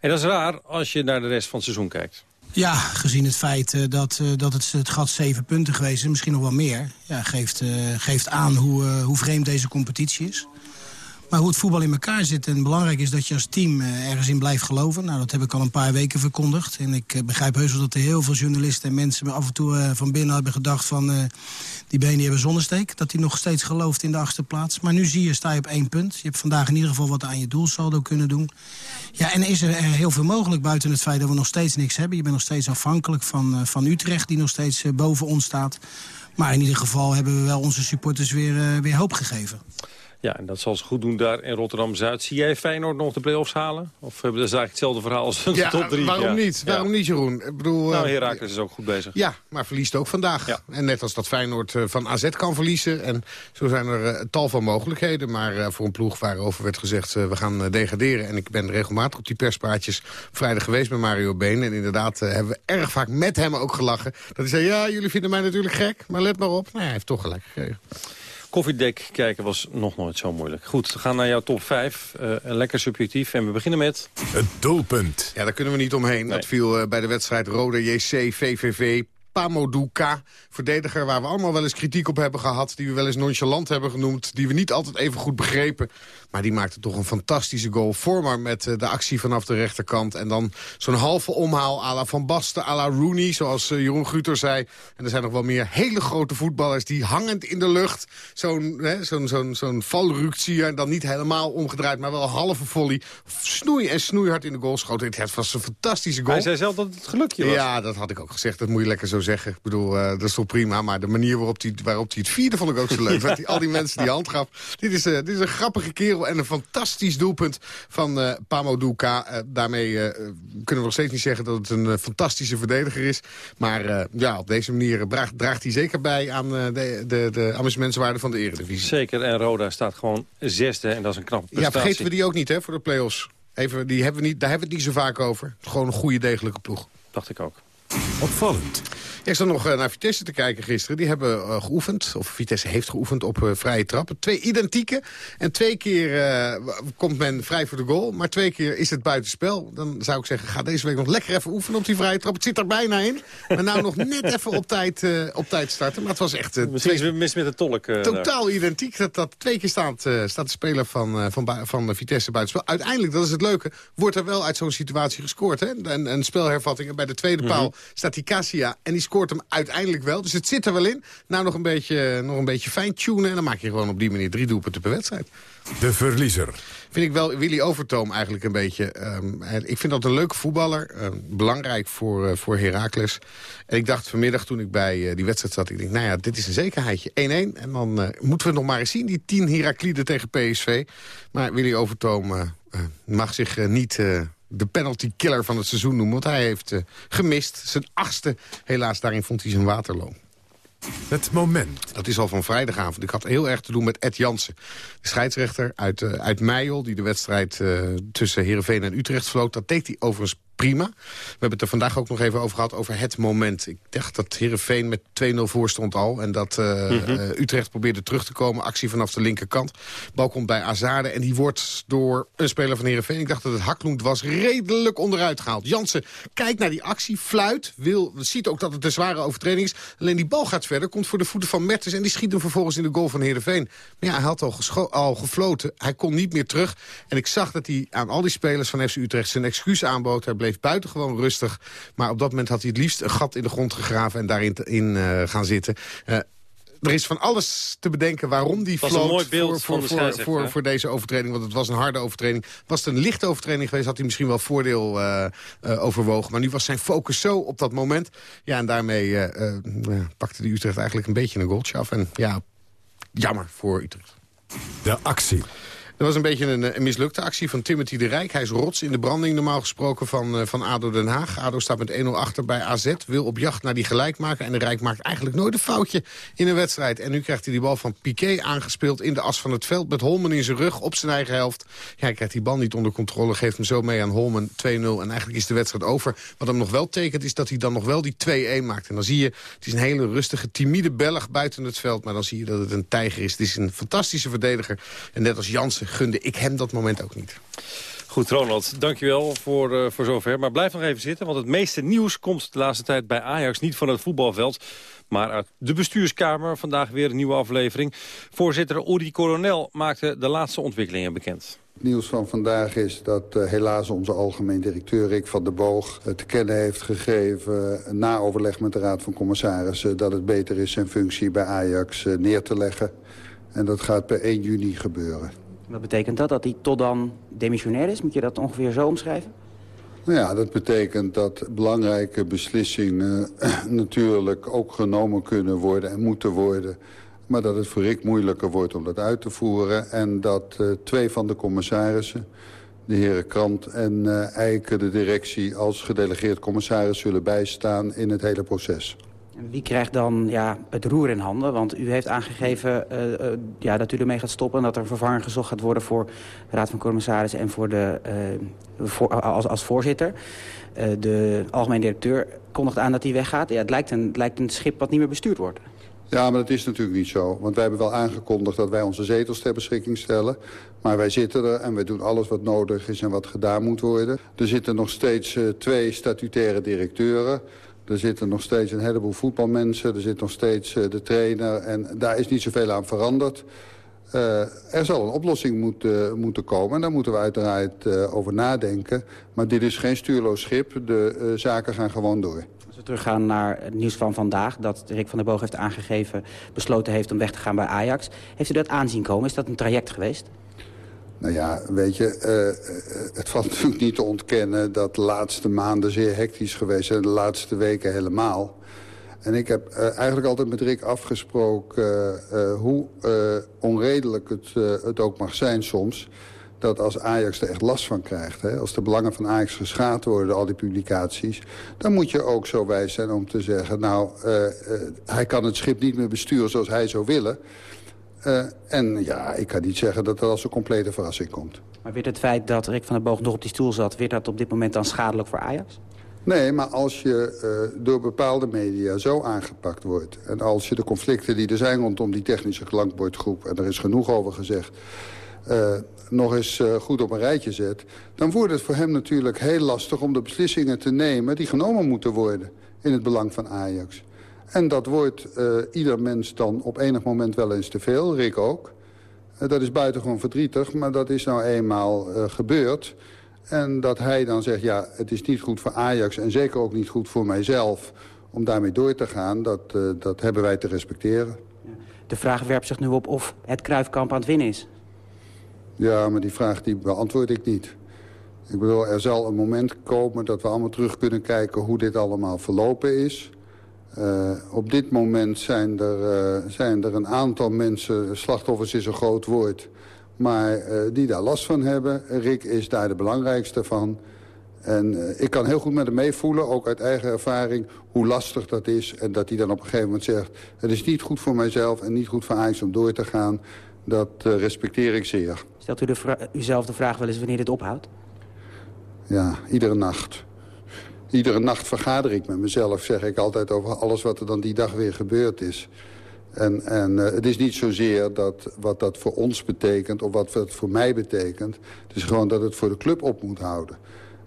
En dat is raar als je naar de rest van het seizoen kijkt. Ja, gezien het feit uh, dat, uh, dat het, het gat zeven punten geweest is, misschien nog wel meer... Ja, geeft, uh, geeft aan hoe, hoe vreemd deze competitie is. Maar hoe het voetbal in elkaar zit en belangrijk is dat je als team ergens in blijft geloven. Nou, dat heb ik al een paar weken verkondigd. En ik begrijp heus wel dat er heel veel journalisten en mensen af en toe van binnen hebben gedacht van... die benen hebben zonnesteek, dat hij nog steeds gelooft in de achtste plaats. Maar nu zie je, sta je op één punt. Je hebt vandaag in ieder geval wat aan je doelsaldo kunnen doen. Ja, en is er heel veel mogelijk buiten het feit dat we nog steeds niks hebben. Je bent nog steeds afhankelijk van, van Utrecht, die nog steeds boven ons staat. Maar in ieder geval hebben we wel onze supporters weer, weer hoop gegeven. Ja, en dat zal ze goed doen daar in Rotterdam-Zuid. Zie jij Feyenoord nog de play-offs halen? Of hebben we is eigenlijk hetzelfde verhaal als de ja, top 3? Waarom ja. niet? Waarom niet, Jeroen? Ik bedoel, nou, Herakles is ook goed bezig. Ja, maar verliest ook vandaag. En net als dat Feyenoord van AZ kan verliezen. En zo zijn er tal van mogelijkheden. Maar voor een ploeg waarover werd gezegd, we gaan degraderen. En ik ben regelmatig op die perspraatjes vrijdag geweest met Mario Been. En inderdaad hebben we erg vaak met hem ook gelachen. Dat hij zei, ja, jullie vinden mij natuurlijk gek, maar let maar op. Nou, hij heeft toch gelijk gekregen. Koffiedek kijken was nog nooit zo moeilijk. Goed, we gaan naar jouw top 5. Uh, lekker subjectief. En we beginnen met... Het doelpunt. Ja, daar kunnen we niet omheen. Nee. Dat viel uh, bij de wedstrijd Rode JC, VVV, Pamoduka, verdediger waar we allemaal wel eens kritiek op hebben gehad... die we wel eens nonchalant hebben genoemd, die we niet altijd even goed begrepen. Maar die maakte toch een fantastische goal. Vormer met uh, de actie vanaf de rechterkant. En dan zo'n halve omhaal à la Van Basten, à la Rooney, zoals uh, Jeroen Guter zei. En er zijn nog wel meer hele grote voetballers die hangend in de lucht... zo'n zo'n zo'n zo'n je, en dan niet helemaal omgedraaid... maar wel een halve volley, snoei en snoeihard in de goal schoten. Het was een fantastische goal. Hij zei zelf dat het gelukje was. Ja, dat had ik ook gezegd. Dat moet je lekker zo zeggen. Ik bedoel, uh, dat is toch prima. Maar de manier waarop hij waarop het vierde vond ik ook zo leuk. ja. die, al die mensen die hand gaf. Dit is, uh, dit is een grappige kerel en een fantastisch doelpunt van uh, Pamo Duka. daarmee kunnen we nog steeds niet zeggen dat het een fantastische verdediger is. Maar ja, op deze manier draagt, draagt hij zeker bij aan de, de, de amusementswaarde van de eredivisie. Zeker, en Roda staat gewoon zesde en dat is een knappe prestatie. Ja, vergeten we die ook niet hè, voor de play-offs. Even, die hebben we niet, daar hebben we het niet zo vaak over. Gewoon een goede, degelijke ploeg. Dacht ik ook. Opvallend. Ik zat nog uh, naar Vitesse te kijken gisteren. Die hebben uh, geoefend, of Vitesse heeft geoefend op uh, vrije trappen. Twee identieke. En twee keer komt men vrij voor de goal. Maar twee keer is het buitenspel. Dan zou ik zeggen, ga deze week nog lekker even oefenen op die vrije trap. Het zit er bijna in. Maar nou nog net even op tijd, op tijd starten. Maar het was echt... Misschien twee... mis met de tolk. totaal daar. identiek. Dat, dat twee keer staat, staat de speler van, van, van Vitesse buitenspel. Uiteindelijk, dat is het leuke, wordt er wel uit zo'n situatie gescoord. Hè? En, en spelhervattingen bij de tweede paal mm -hmm. Staat die Cassia. En die scoort hem uiteindelijk wel. Dus het zit er wel in. Nou, nog een beetje, nog een beetje fijn-tunen. En dan maak je gewoon op die manier drie doelpunten per wedstrijd. De verliezer. Vind ik wel Willy Overtoom eigenlijk een beetje. Um, ik vind dat een leuke voetballer. Um, belangrijk voor, uh, voor Heracles. En ik dacht vanmiddag toen ik bij uh, die wedstrijd zat... ik denk, nou ja, dit is een zekerheidje. 1-1. En dan uh, moeten we nog maar eens zien. Die 10 Herakliden tegen PSV. Maar Willy Overtoom mag zich niet de penalty killer van het seizoen noemen. Want hij heeft uh, gemist. Zijn achtste, helaas, daarin vond hij zijn waterloon. Het moment. Dat is al van vrijdagavond. Ik had heel erg te doen met Ed Jansen. De scheidsrechter uit, uh, uit Meijel, die de wedstrijd uh, tussen Heerenveen en Utrecht vloot. Dat deed hij overigens prima. We hebben het er vandaag ook nog even over gehad, over het moment. Ik dacht dat Heerenveen met 2-0 voor stond al. En dat uh, mm -hmm. uh, Utrecht probeerde terug te komen. Actie vanaf de linkerkant. Bal komt bij Azade en die wordt door een speler van Heerenveen. Ik dacht dat het Hakloend was redelijk onderuit gehaald. Jansen kijkt naar die actie, fluit. Wil, ziet ook dat het een zware overtreding is. Alleen die bal gaat verder, komt voor de voeten van Mertens... en die schiet hem vervolgens in de goal van Heerenveen. Maar ja, hij had al, al gefloten. Hij kon niet meer terug. En ik zag dat hij aan al die spelers van FC Utrecht zijn excuus aanbood. Hij bleef buitengewoon rustig. Maar op dat moment had hij het liefst een gat in de grond gegraven... en daarin te, in, uh, gaan zitten. Uh, er is van alles te bedenken waarom die floot voor, voor, voor, voor, voor, deze overtreding. Want het was een harde overtreding. Was het een lichte overtreding geweest, had hij misschien wel voordeel uh, uh, overwogen. Maar nu was zijn focus zo op dat moment. Ja, en daarmee uh, pakte die Utrecht eigenlijk een beetje een goaltje af. En ja, jammer voor Utrecht. De actie. Dat was een beetje een, een, mislukte actie van Timothy de Rijk. Hij is rots in de branding normaal gesproken van, uh, van ADO Den Haag. ADO staat met 1-0 achter bij AZ. Wil op jacht naar die gelijkmaker. En de Rijk maakt eigenlijk nooit een foutje in een wedstrijd. En nu krijgt hij die bal van Piqué aangespeeld in de as van het veld. Met Holmen in zijn rug op zijn eigen helft. Ja, hij krijgt die bal niet onder controle. Geeft hem zo mee aan Holmen 2-0. En eigenlijk is de wedstrijd over. Wat hem nog wel tekent is dat hij dan nog wel die 2-1 maakt. En dan zie je, het is een hele rustige, timide Belg buiten het veld. Maar dan zie je dat het een tijger is. Het is een fantastische verdediger. En net als Jansen gunde ik hem dat moment ook niet. Goed, Ronald, dankjewel voor, uh, voor zover. Maar blijf nog even zitten, want het meeste nieuws komt de laatste tijd bij Ajax. Niet van het voetbalveld, maar uit de bestuurskamer. Vandaag weer een nieuwe aflevering. Voorzitter Uri Coronel maakte de laatste ontwikkelingen bekend. Het nieuws van vandaag is dat uh, helaas onze algemeen directeur Rick van der Boog... Uh, te kennen heeft gegeven, na overleg met de Raad van Commissarissen... dat het beter is zijn functie bij Ajax neer te leggen. En dat gaat per 1 juni gebeuren. Wat betekent dat? Dat hij tot dan demissionair is? Moet je dat ongeveer zo omschrijven? Nou ja, dat betekent dat belangrijke beslissingen natuurlijk ook genomen kunnen worden en moeten worden. Maar dat het voor Rick moeilijker wordt om dat uit te voeren. En dat uh, twee van de commissarissen, de heren Krant en uh, Eiken, de directie als gedelegeerd commissaris zullen bijstaan in het hele proces. Wie krijgt dan ja, het roer in handen? Want u heeft aangegeven uh, ja, dat u ermee gaat stoppen... en dat er vervanger gezocht gaat worden voor de Raad van Commissarissen... en voor de, uh, als, als voorzitter. de algemeen directeur kondigt aan dat hij weggaat. Ja, het, lijkt een, het lijkt een schip wat niet meer bestuurd wordt. Ja, maar dat is natuurlijk niet zo. Want wij hebben wel aangekondigd dat wij onze zetels ter beschikking stellen. Maar wij zitten er en wij doen alles wat nodig is en wat gedaan moet worden. Er zitten nog steeds twee statutaire directeuren... Er zitten nog steeds een heleboel voetbalmensen. Er zit nog steeds uh, de trainer. En daar is niet zoveel aan veranderd. Uh, er zal een oplossing moeten, moeten komen. En daar moeten we uiteraard uh, over nadenken. Maar dit is geen stuurloos schip. De zaken gaan gewoon door. Als we teruggaan naar het nieuws van vandaag... dat Rick van der Boog heeft aangegeven... besloten heeft om weg te gaan bij Ajax. Heeft u dat aanzien komen? Is dat een traject geweest? Nou ja, weet je, uh, het valt natuurlijk niet te ontkennen... dat de laatste maanden zeer hectisch geweest zijn. De laatste weken helemaal. En ik heb uh, eigenlijk altijd met Rick afgesproken... hoe onredelijk het, het ook mag zijn soms... dat als Ajax er echt last van krijgt... Hè, als de belangen van Ajax geschaad worden, al die publicaties... dan moet je ook zo wijs zijn om te zeggen... nou, hij kan het schip niet meer besturen zoals hij zou willen... Uh, en ja, ik kan niet zeggen dat dat als een complete verrassing komt. Maar werd het feit dat Rick van der Boog nog op die stoel zat... werd dat op dit moment dan schadelijk voor Ajax? Nee, maar als je uh, door bepaalde media zo aangepakt wordt... en als je de conflicten die er zijn rondom die technische klankbordgroep... en er is genoeg over gezegd... Uh, nog eens goed op een rijtje zet... dan wordt het voor hem natuurlijk heel lastig om de beslissingen te nemen... die genomen moeten worden in het belang van Ajax. En dat wordt uh, ieder mens dan op enig moment wel eens te veel, Rick ook. Uh, dat is buitengewoon verdrietig, maar dat is nou eenmaal uh, gebeurd. En dat hij dan zegt, ja, het is niet goed voor Ajax en zeker ook niet goed voor mijzelf... om daarmee door te gaan, dat, dat hebben wij te respecteren. De vraag werpt zich nu op of het Kruifkamp aan het winnen is. Ja, maar die vraag die beantwoord ik niet. Ik bedoel, er zal een moment komen dat we allemaal terug kunnen kijken... hoe dit allemaal verlopen is... Uh, op dit moment zijn er, uh, zijn er een aantal mensen, slachtoffers is een groot woord... maar uh, die daar last van hebben. Rick is daar de belangrijkste van. En ik kan heel goed met hem meevoelen, ook uit eigen ervaring... hoe lastig dat is en dat hij dan op een gegeven moment zegt... het is niet goed voor mijzelf en niet goed voor Ajax om door te gaan. Dat respecteer ik zeer. Stelt u de uzelf de vraag wel eens wanneer dit ophoudt? Ja, iedere nacht. Iedere nacht vergader ik met mezelf, zeg ik altijd over alles wat er dan die dag weer gebeurd is. En, en uh, het is niet zozeer dat, wat dat voor ons betekent of wat het voor mij betekent. Het is gewoon dat het voor de club op moet houden.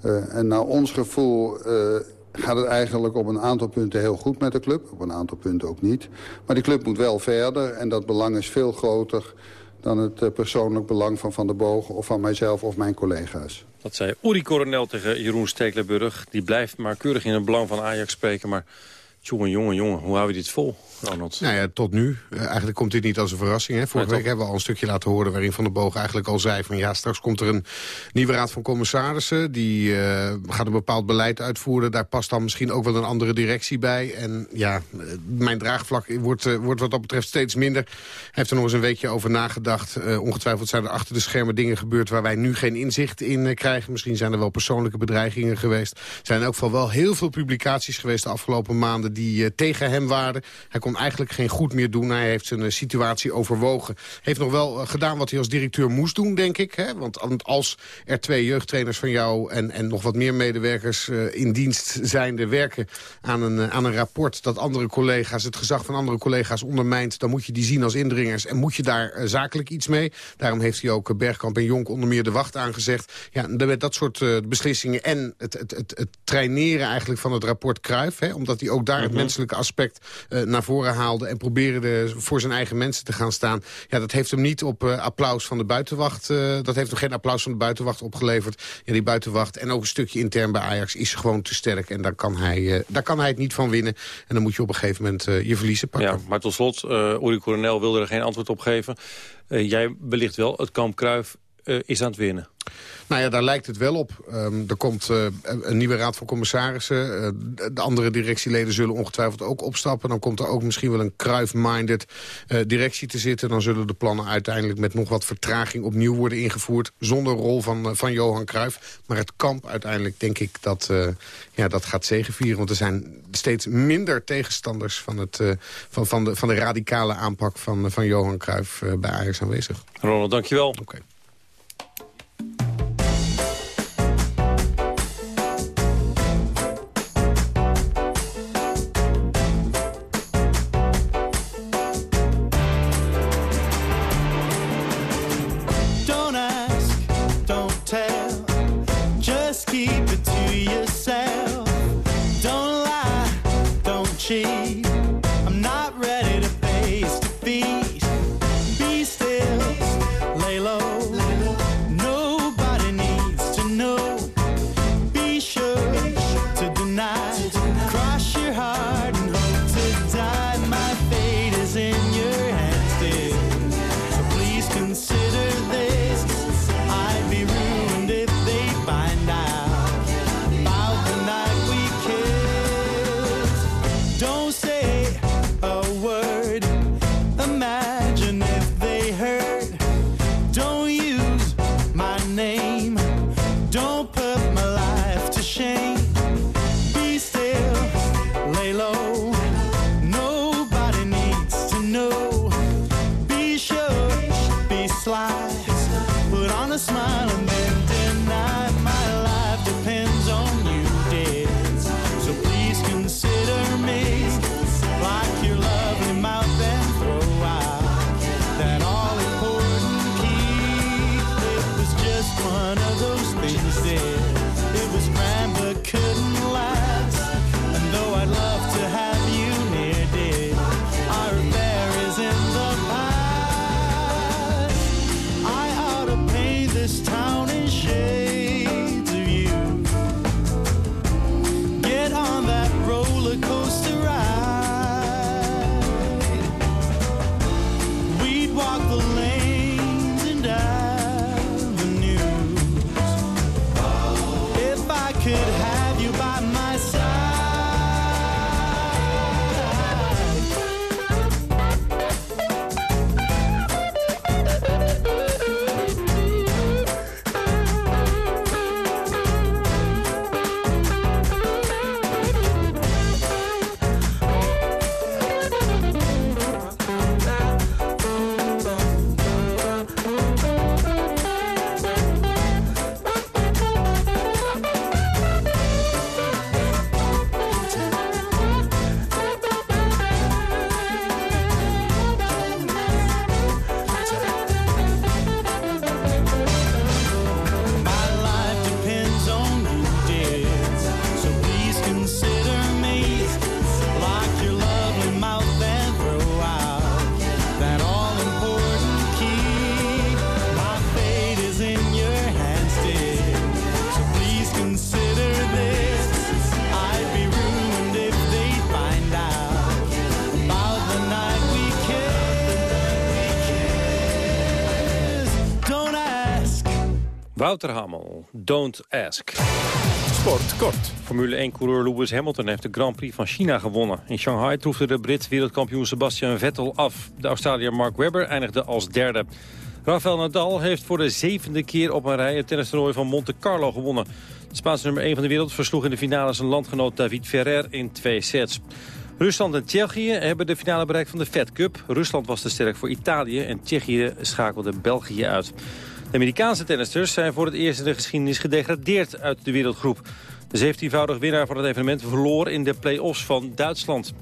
Uh, en naar ons gevoel uh, gaat het eigenlijk op een aantal punten heel goed met de club. Op een aantal punten ook niet. Maar die club moet wel verder en dat belang is veel groter dan het persoonlijk belang van Van der Bogen of van mijzelf of mijn collega's. Dat zei Uri Coronel tegen Jeroen Stekelenburg. Die blijft maar keurig in het belang van Ajax spreken. Maar Jongen, jongen, jongen, hoe houden we dit vol? Ronald. Nou ja, tot nu. Uh, eigenlijk komt dit niet als een verrassing. Hè. Vorige Nee, week hebben we al een stukje laten horen... waarin Van der Boog eigenlijk al zei van... ja, straks komt er een nieuwe raad van commissarissen... die uh, gaat een bepaald beleid uitvoeren. Daar past dan misschien ook wel een andere directie bij. En ja, uh, mijn draagvlak wordt, wordt wat dat betreft steeds minder. Hij heeft er nog eens een weekje over nagedacht. ongetwijfeld zijn er achter de schermen dingen gebeurd... waar wij nu geen inzicht in krijgen. Misschien zijn er wel persoonlijke bedreigingen geweest. Er zijn in elk geval wel heel veel publicaties geweest... de afgelopen maanden die tegen hem waren. Hij kon eigenlijk geen goed meer doen. Hij heeft zijn uh, situatie overwogen. Heeft nog wel uh, gedaan wat hij als directeur moest doen, denk ik. Hè? Want als er twee jeugdtrainers van jou en, en nog wat meer medewerkers in dienst zijnde werken aan een, aan een rapport dat andere collega's, het gezag van andere collega's ondermijnt, dan moet je die zien als indringers en moet je daar zakelijk iets mee. Daarom heeft hij ook Bergkamp en Jonk onder meer de wacht aangezegd. Ja, met dat soort beslissingen en het, het, het, traineren eigenlijk van het rapport Kruif, hè, omdat hij ook daar. Het menselijke aspect naar voren haalde en probeerde de, voor zijn eigen mensen te gaan staan. Ja, dat heeft hem niet op uh, applaus van de buitenwacht. Uh, dat heeft hem geen applaus van de buitenwacht opgeleverd. Ja, die buitenwacht en ook een stukje intern bij Ajax is gewoon te sterk. En daar kan hij, daar kan hij het niet van winnen. En dan moet je op een gegeven moment je verliezen pakken. Ja, maar tot slot, Uri Coronel wilde er geen antwoord op geven. jij belicht wel, het kamp Kruif is aan het winnen. Nou ja, daar lijkt het wel op. Um, er komt uh, een nieuwe raad van commissarissen. Uh, de andere directieleden zullen ongetwijfeld ook opstappen. Dan komt er ook misschien wel een Cruyff-minded uh, directie te zitten. Dan zullen de plannen uiteindelijk met nog wat vertraging opnieuw worden ingevoerd. Zonder rol van, van Johan Cruijff. Maar het kamp uiteindelijk denk ik dat, ja, dat gaat zegevieren. Want er zijn steeds minder tegenstanders van, het, van, van, de, van de radicale aanpak van, van Johan Cruijff bij Ajax aanwezig. Ronald, dankjewel. Oké. Okay. Wouter Hamel, don't ask. Sport kort. Formule 1-coureur Lewis Hamilton heeft de Grand Prix van China gewonnen. In Shanghai troefde de Brit wereldkampioen Sebastian Vettel af. De Australiër Mark Webber eindigde als derde. Rafael Nadal heeft voor de zevende keer op een rij het tennistoernooi van Monte Carlo gewonnen. De Spaanse nummer 1 van de wereld versloeg in de finale zijn landgenoot David Ferrer in twee sets. Rusland en Tsjechië hebben de finale bereikt van de Fed Cup. Rusland was te sterk voor Italië en Tsjechië schakelde België uit. De Amerikaanse tennisters zijn voor het eerst in de geschiedenis gedegradeerd uit de wereldgroep. De 17-voudig winnaar van het evenement verloor in de play-offs van Duitsland.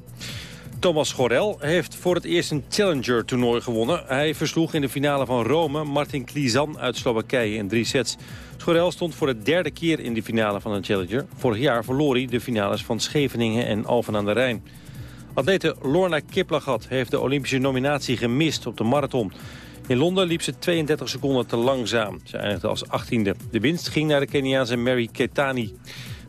Thomas Gorel heeft voor het eerst een Challenger-toernooi gewonnen. Hij versloeg in de finale van Rome Martin Klizan uit Slowakije in drie sets. Schorel stond voor de derde keer in de finale van een Challenger. Vorig jaar verloor hij de finales van Scheveningen en Alphen aan de Rijn. Atlete Lorna Kiplagat heeft de Olympische nominatie gemist op de marathon. In Londen liep ze 32 seconden te langzaam. Ze eindigde als 18e. De winst ging naar de Keniaanse Mary Ketani.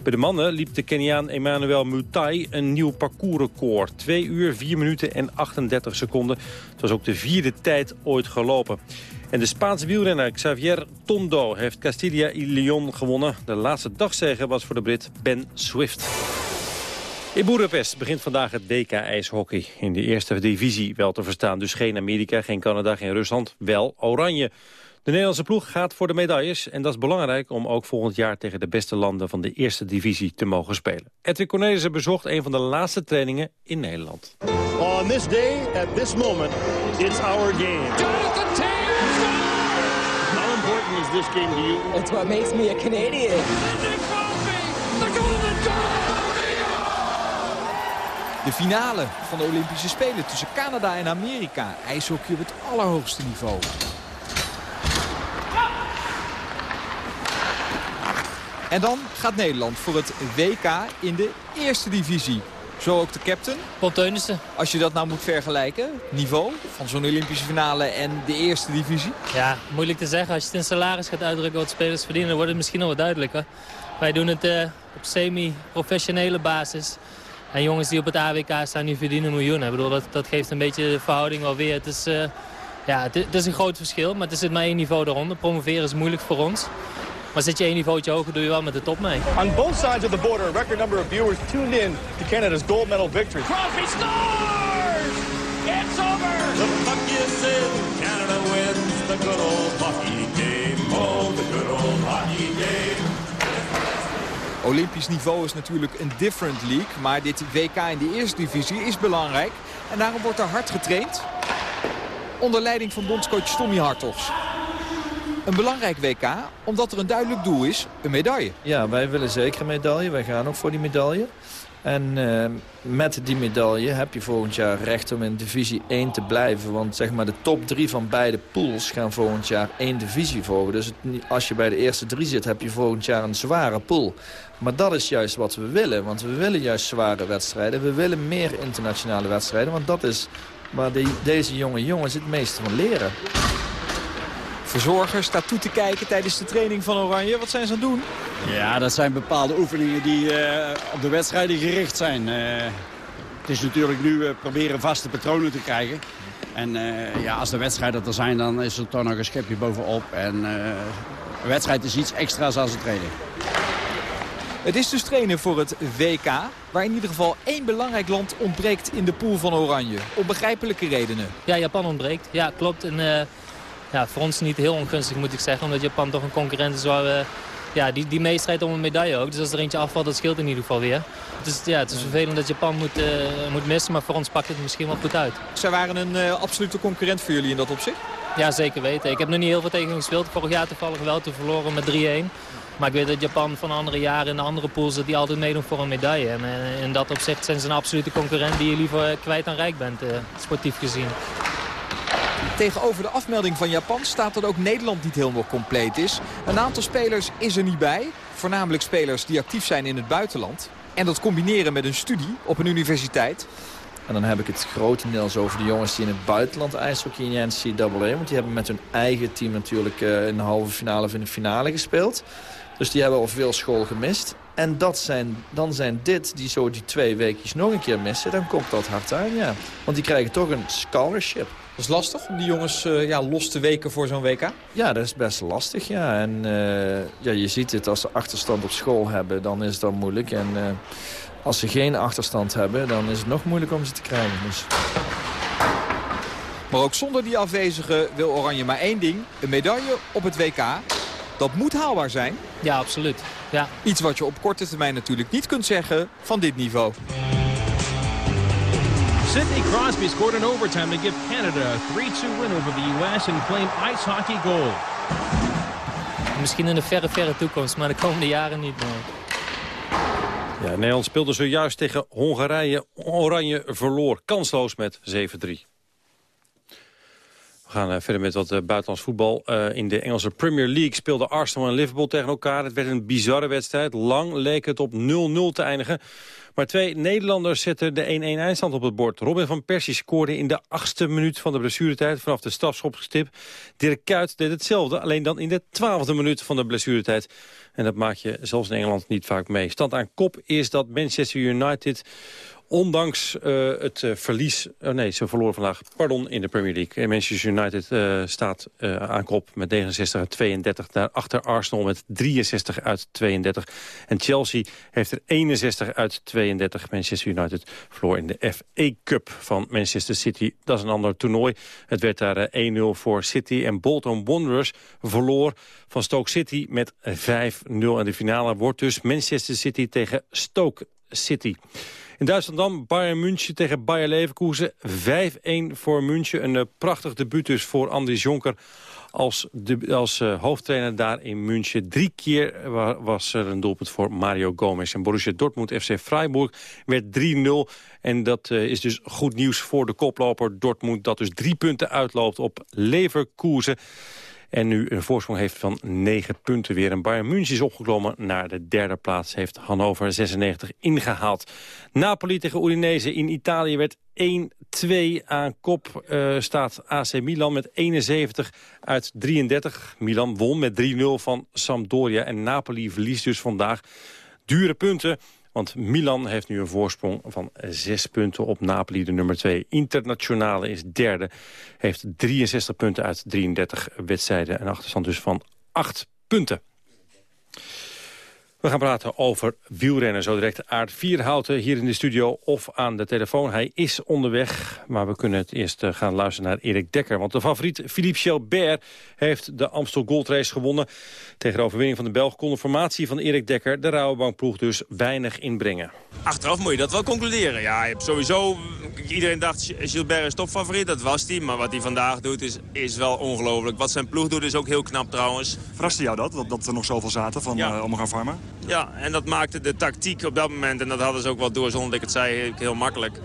Bij de mannen liep de Keniaan Emmanuel Mutai een nieuw parcoursrecord. 2 uur, 4 minuten en 38 seconden. Het was ook de vierde tijd ooit gelopen. En de Spaanse wielrenner Xavier Tondo heeft Castilla y León gewonnen. De laatste dagzege was voor de Brit Ben Swift. In Boedapest begint vandaag het WK-ijshockey. In de eerste divisie wel te verstaan. Dus geen Amerika, geen Canada, geen Rusland. Wel Oranje. De Nederlandse ploeg gaat voor de medailles. En dat is belangrijk om ook volgend jaar tegen de beste landen van de eerste divisie te mogen spelen. Edwin Cornelissen bezocht een van de laatste trainingen in Nederland. On this day, at this moment, it's our game. Jonathan Taylor How important is this game to you? It's what makes me a Canadian. De finale van de Olympische Spelen tussen Canada en Amerika. IJshockey op het allerhoogste niveau. En dan gaat Nederland voor het WK in de eerste divisie. Zo ook de captain. Paul Als je dat nou moet vergelijken, niveau van zo'n Olympische finale en de eerste divisie? Ja, moeilijk te zeggen. Als je het in salaris gaat uitdrukken wat spelers verdienen, dan wordt het misschien nog wat duidelijker. Wij doen het uh, op semi-professionele basis. En jongens die op het AWK staan, die verdienen miljoenen. Ik bedoel, dat, dat geeft een beetje de verhouding wel weer. Het is, uh, ja, het, het, is een groot verschil, maar het is maar één niveau eronder. Promoveren is moeilijk voor ons. Maar zit je één niveautje hoger, doe je wel met de top mee. On both sides of the border, a record number of viewers tuned in to Canada's gold medal victory. Crosby scores! It's over! The puck is in. Canada wins the good old hockey Olympisch niveau is natuurlijk een different league. Maar dit WK in de eerste divisie is belangrijk. En daarom wordt er hard getraind. Onder leiding van bondscoach Tommy Hartogs. Een belangrijk WK, omdat er een duidelijk doel is, een medaille. Ja, wij willen zeker een medaille. Wij gaan ook voor die medaille. En uh, met die medaille heb je volgend jaar recht om in divisie 1 te blijven. Want zeg maar de top 3 van beide pools gaan volgend jaar één divisie volgen. Dus als je bij de eerste drie zit, heb je volgend jaar een zware pool. Maar dat is juist wat we willen. Want we willen juist zware wedstrijden. We willen meer internationale wedstrijden. Want dat is waar de, deze jonge jongens het meeste van leren. Verzorger staat toe te kijken tijdens de training van Oranje. Wat zijn ze aan het doen? Ja, dat zijn bepaalde oefeningen die uh, op de wedstrijden gericht zijn. Uh, het is natuurlijk nu uh, proberen vaste patronen te krijgen. En ja, als de wedstrijden er zijn, dan is er toch nog een schepje bovenop. En een wedstrijd is iets extra's als een training. Het is dus trainen voor het WK, waar in ieder geval één belangrijk land ontbreekt in de pool van Oranje. Om begrijpelijke redenen. Ja, Japan ontbreekt. Ja, klopt. En, ja, voor ons niet heel ongunstig moet ik zeggen. Omdat Japan toch een concurrent is waar we... Ja, die, die meestrijdt om een medaille ook. Dus als er eentje afvalt, dat scheelt in ieder geval weer. Het is, ja, het is vervelend dat Japan moet, uh, moet missen, maar voor ons pakt het misschien wel goed uit. Zij waren een uh, absolute concurrent voor jullie in dat opzicht? Ja, zeker weten. Ik heb nog niet heel veel tegen gespeeld. Vorig jaar toevallig wel te verloren met 3-1. Maar ik weet dat Japan van andere jaren in de andere pools dat die altijd meedoen voor een medaille. En uh, in dat opzicht zijn ze een absolute concurrent die je liever kwijt dan rijk bent, sportief gezien. Tegenover de afmelding van Japan staat dat ook Nederland niet helemaal compleet is. Een aantal spelers is er niet bij. Voornamelijk spelers die actief zijn in het buitenland. En dat combineren met een studie op een universiteit. En dan heb ik het grotendeels over de jongens die in het buitenland ijshockey in de NCAA. Want die hebben met hun eigen team natuurlijk in de halve finale of in de finale gespeeld. Dus die hebben al veel school gemist. En dat zijn, dan zijn dit, die zo die twee weekjes nog een keer missen... dan komt dat hard aan, ja. Want die krijgen toch een scholarship. Dat is lastig om die jongens uh, ja, los te weken voor zo'n WK? Ja, dat is best lastig, ja. En uh, ja, je ziet het, als ze achterstand op school hebben, dan is dat moeilijk. En uh, als ze geen achterstand hebben, dan is het nog moeilijker om ze te krijgen. Dus... Maar ook zonder die afwezigen wil Oranje maar één ding. Een medaille op het WK. Dat moet haalbaar zijn. Ja, absoluut. Ja. Iets wat je op korte termijn natuurlijk niet kunt zeggen van dit niveau. Sidney Crosby scored in overtime to give Canada a 3-2 win over the U.S. and claim ice hockey gold. Misschien in de verre, verre toekomst, maar de komende jaren niet meer. Ja, Nederland speelde zojuist tegen Hongarije. Oranje verloor kansloos met 7-3. We gaan uh, verder met wat uh, buitenlands voetbal. Uh, in de Engelse Premier League speelden Arsenal en Liverpool tegen elkaar. Het werd een bizarre wedstrijd. Lang leek het op 0-0 te eindigen. Maar twee Nederlanders zetten de 1-1 eindstand op het bord. Robin van Persie scoorde in de achtste minuut van de blessuretijd... vanaf de strafschopstip. Dirk Kuyt deed hetzelfde, alleen dan in de twaalfde minuut van de blessuretijd. En dat maak je zelfs in Engeland niet vaak mee. Stand aan kop is dat Manchester United Ondanks uh, het uh, verlies... Oh nee, ze verloren vandaag, pardon, in de Premier League. Manchester United uh, staat aan kop met 69 uit 32. Daarachter Arsenal met 63 uit 32. En Chelsea heeft er 61 uit 32. Manchester United verloor in de FA Cup van Manchester City. Dat is een ander toernooi. Het werd daar 1-0 voor City. En Bolton Wanderers verloor van Stoke City met 5-0. En de finale wordt dus Manchester City tegen Stoke City. In Duitsland dan Bayern München tegen Bayer Leverkusen. 5-1 voor München. Een uh, prachtig debuut dus voor Andries Jonker als, de, als uh, hoofdtrainer daar in München. Drie keer was er een doelpunt voor Mario Gomez. En Borussia Dortmund FC Freiburg werd 3-0. En dat is dus goed nieuws voor de koploper Dortmund... dat dus drie punten uitloopt op Leverkusen. En nu een voorsprong heeft van 9 punten weer. En Bayern München is opgeklommen naar de derde plaats. Heeft Hannover 96 ingehaald. Napoli tegen Udinese in Italië werd 1-2 aan kop. Uh, staat AC Milan met 71 uit 33. Milan won met 3-0 van Sampdoria. En Napoli verliest dus vandaag dure punten. Want Milan heeft nu een voorsprong van zes punten op Napoli, de nummer 2. Internationale is derde, heeft 63 punten uit 33 wedstrijden. Een achterstand dus van 8 punten. We gaan praten over wielrennen. Zo direct Aard Vierhouten hier in de studio of aan de telefoon. Hij is onderweg, maar we kunnen het eerst eh, gaan luisteren naar Erik Dekker. Want de favoriet Philippe Gilbert heeft de Amstel Gold Race gewonnen. Tegen de overwinning van de Belg kon de formatie van Erik Dekker... de Rabobankploeg dus weinig inbrengen. Achteraf moet je dat wel concluderen. Ja, je hebt sowieso... Iedereen dacht Gilbert is topfavoriet, dat was hij. Maar wat hij vandaag doet is, is wel ongelooflijk. Wat zijn ploeg doet is ook heel knap trouwens. Verraste jou dat, dat, dat er nog zoveel zaten van ja. uh, Omega Pharma? Ja, en dat maakte de tactiek op dat moment, en dat hadden ze ook wel door zonder dat ik het zei, heel makkelijk.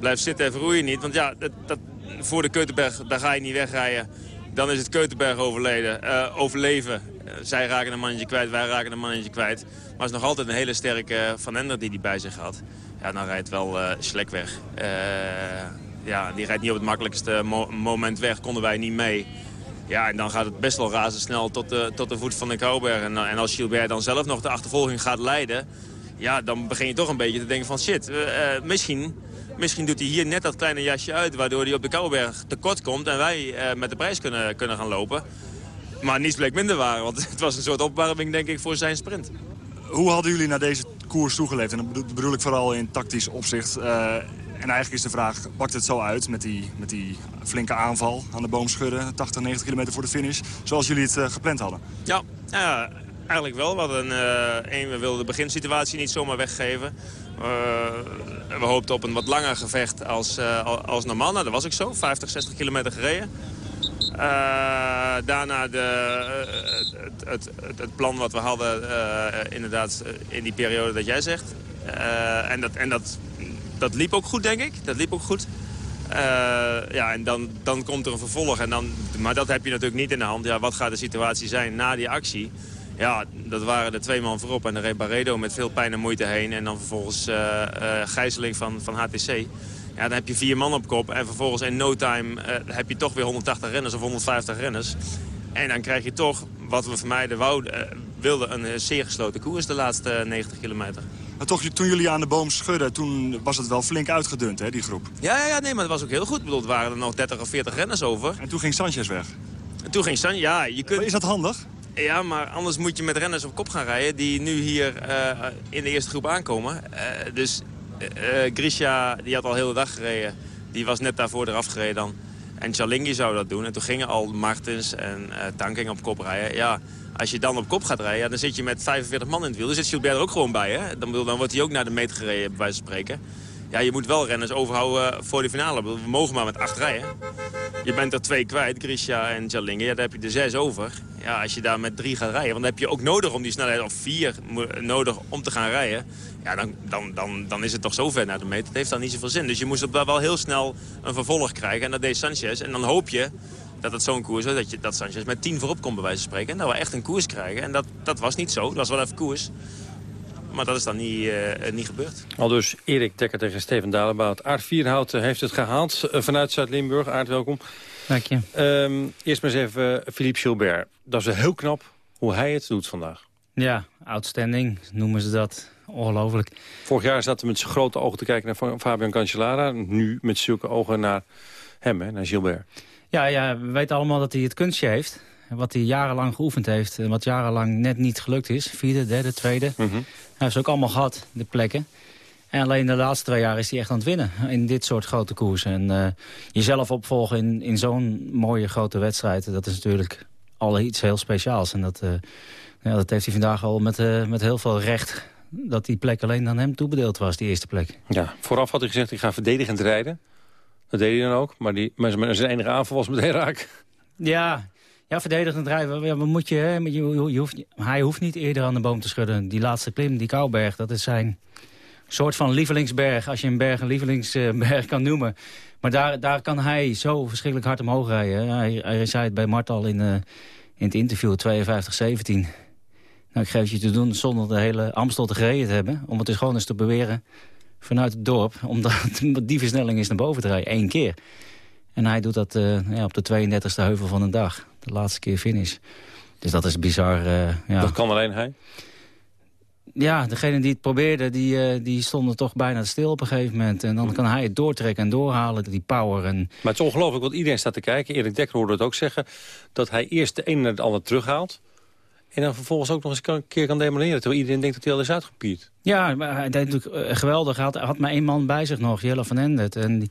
Blijf zitten en verroeien niet, want ja, dat, dat, voor de Keutenberg, daar ga je niet wegrijden. Dan is het Keutenberg overleden, uh, overleven. Uh, zij raken een mannetje kwijt, wij raken een mannetje kwijt. Maar het is nog altijd een hele sterke Van Ender die hij bij zich had. Ja, dan rijdt wel uh, Slek weg. ja, die rijdt niet op het makkelijkste mo moment weg, konden wij niet mee. Ja, en dan gaat het best wel razendsnel tot de, tot de voet van de Kouberg. En, en, als Gilbert dan zelf nog de achtervolging gaat leiden... ja, dan begin je toch een beetje te denken van shit, uh, misschien, misschien doet hij hier net dat kleine jasje uit... waardoor hij op de Kouberg tekort komt en wij met de prijs kunnen, kunnen gaan lopen. Maar niets bleek minder waar, want het was een soort opwarming denk ik voor zijn sprint. Hoe hadden jullie naar deze koers toegeleefd? En dat bedoel ik vooral in tactisch opzicht... En eigenlijk is de vraag, pakt het zo uit met die, met die flinke aanval aan de boomschudden... 80, 90 kilometer voor de finish, zoals jullie het uh, gepland hadden? Ja, eigenlijk wel. We, een, we wilden de beginsituatie niet zomaar weggeven. Uh, we hoopten op een wat langer gevecht als, als normaal. Nou, dat was ook zo, 50, 60 kilometer gereden. daarna de, het, het, het, plan wat we hadden, inderdaad, in die periode dat jij zegt. en dat, en dat dat liep ook goed, denk ik. Dat liep ook goed. Uh, ja, en dan, dan komt er een vervolg. En dan, maar dat heb je natuurlijk niet in de hand. Ja, wat gaat de situatie zijn na die actie? Ja, dat waren de twee man voorop en de reed met veel pijn en moeite heen. En dan vervolgens uh, gijzeling van, van HTC. Ja, dan heb je vier man op kop. En vervolgens in no time heb je toch weer 180 renners of 150 renners. En dan krijg je toch, wat we vermijden wouden, eh, wilden een eh, zeer gesloten koers de laatste eh, 90 kilometer. Maar toch, toen jullie aan de boom schudden, toen was het wel flink uitgedund, hè, die groep. Ja, ja, ja, nee, maar dat was ook heel goed. Ik bedoel, er waren er nog 30 of 40 renners over. En toen ging Sanchez weg. En toen ging Sanchez, ja, je kunt... Is dat handig? Ja, maar anders moet je met renners op kop gaan rijden... die nu hier eh, in de eerste groep aankomen. Eh, dus uh, Grisha, die had al heel de dag gereden. Die was net daarvoor eraf gereden dan. En Chalingi zou dat doen. En toen gingen al Martens en uh, Tanking op kop rijden. Ja, als je dan op kop gaat rijden, dan zit je met 45 man in het wiel. Dan zit Gilbert er ook gewoon bij. Hè? Dan, dan wordt hij ook naar de meter gereden, bij spreken. Ja, je moet wel renners overhouden voor de finale. We mogen maar met acht rijden. Je bent er twee kwijt, Grisha en Jalinge. Ja, daar heb je er zes over. Ja, als je daar met drie gaat rijden, want dan heb je ook nodig om die snelheid, of vier nodig om te gaan rijden. Ja, dan, dan, dan, dan is het toch zo ver naar de meter. Het heeft dan niet zoveel zin. Dus je moest op wel heel snel een vervolg krijgen. En dat deed Sanchez. En dan hoop je dat het zo'n koers is, dat, je, dat Sanchez met tien voorop komt bij wijze van spreken. En dat we echt een koers krijgen. En dat, dat was niet zo. Dat was wel even koers. Maar dat is dan niet, uh, niet gebeurd. Al dus Erik Dekker tegen Steven Dalebout. Aard Vierhout heeft het gehaald uh, vanuit Zuid-Limburg. Aard, welkom. Dank je. Um, eerst maar eens even Philippe Gilbert. Dat is wel heel knap hoe hij het doet vandaag. Ja, outstanding noemen ze dat. Ongelooflijk. Vorig jaar zat hij met zijn grote ogen te kijken naar Fabian Cancellara. Nu met zulke ogen naar hem, hè, naar Gilbert. Ja, ja, we weten allemaal dat hij het kunstje heeft. Wat hij jarenlang geoefend heeft. En wat jarenlang net niet gelukt is. Vierde, derde, tweede. Mm -hmm. Hij heeft ze ook allemaal gehad, de plekken. En alleen de laatste twee jaar is hij echt aan het winnen. In dit soort grote koersen. En uh, jezelf opvolgen in, in zo'n mooie grote wedstrijd. Dat is natuurlijk al iets heel speciaals. En dat, uh, ja, dat heeft hij vandaag al met, uh, met heel veel recht. Dat die plek alleen aan hem toebedeeld was, die eerste plek. Ja, vooraf had hij gezegd, ik ga verdedigend rijden. Dat deed hij dan ook. Maar, die, maar zijn enige aanval was meteen raak. Ja, ja, verdedigend rijden. Ja, moet je, hè, je, hoeft, hij hoeft niet eerder aan de boom te schudden. Die laatste klim, die Kouberg, dat is zijn soort van lievelingsberg. Als je een berg een lievelingsberg kan noemen. Maar daar, daar kan hij zo verschrikkelijk hard omhoog rijden. Hij, hij zei het bij Mart al in, uh, in het interview 52-17. Nou, ik geef je te doen zonder de hele Amstel te gereden te hebben. Om het dus gewoon eens te beweren vanuit het dorp. Omdat die versnelling is naar boven te rijden. één keer. En hij doet dat uh, ja, op de 32e heuvel van een dag. De laatste keer finish. Dus dat is bizar. Uh, ja. Dat kan alleen hij? Ja, degene die het probeerde, die, uh, die stonden toch bijna stil op een gegeven moment. En dan kan hij het doortrekken en doorhalen, die power. En... Maar het is ongelooflijk, want iedereen staat te kijken. Erik Dekker hoorde het ook zeggen. Dat hij eerst de ene naar de ander terughaalt. En dan vervolgens ook nog eens een keer kan demoleren. Terwijl iedereen denkt dat hij al is uitgepierd. Ja, maar hij deed natuurlijk uh, geweldig. Hij had, had maar één man bij zich nog, Jelle van Endet. En die,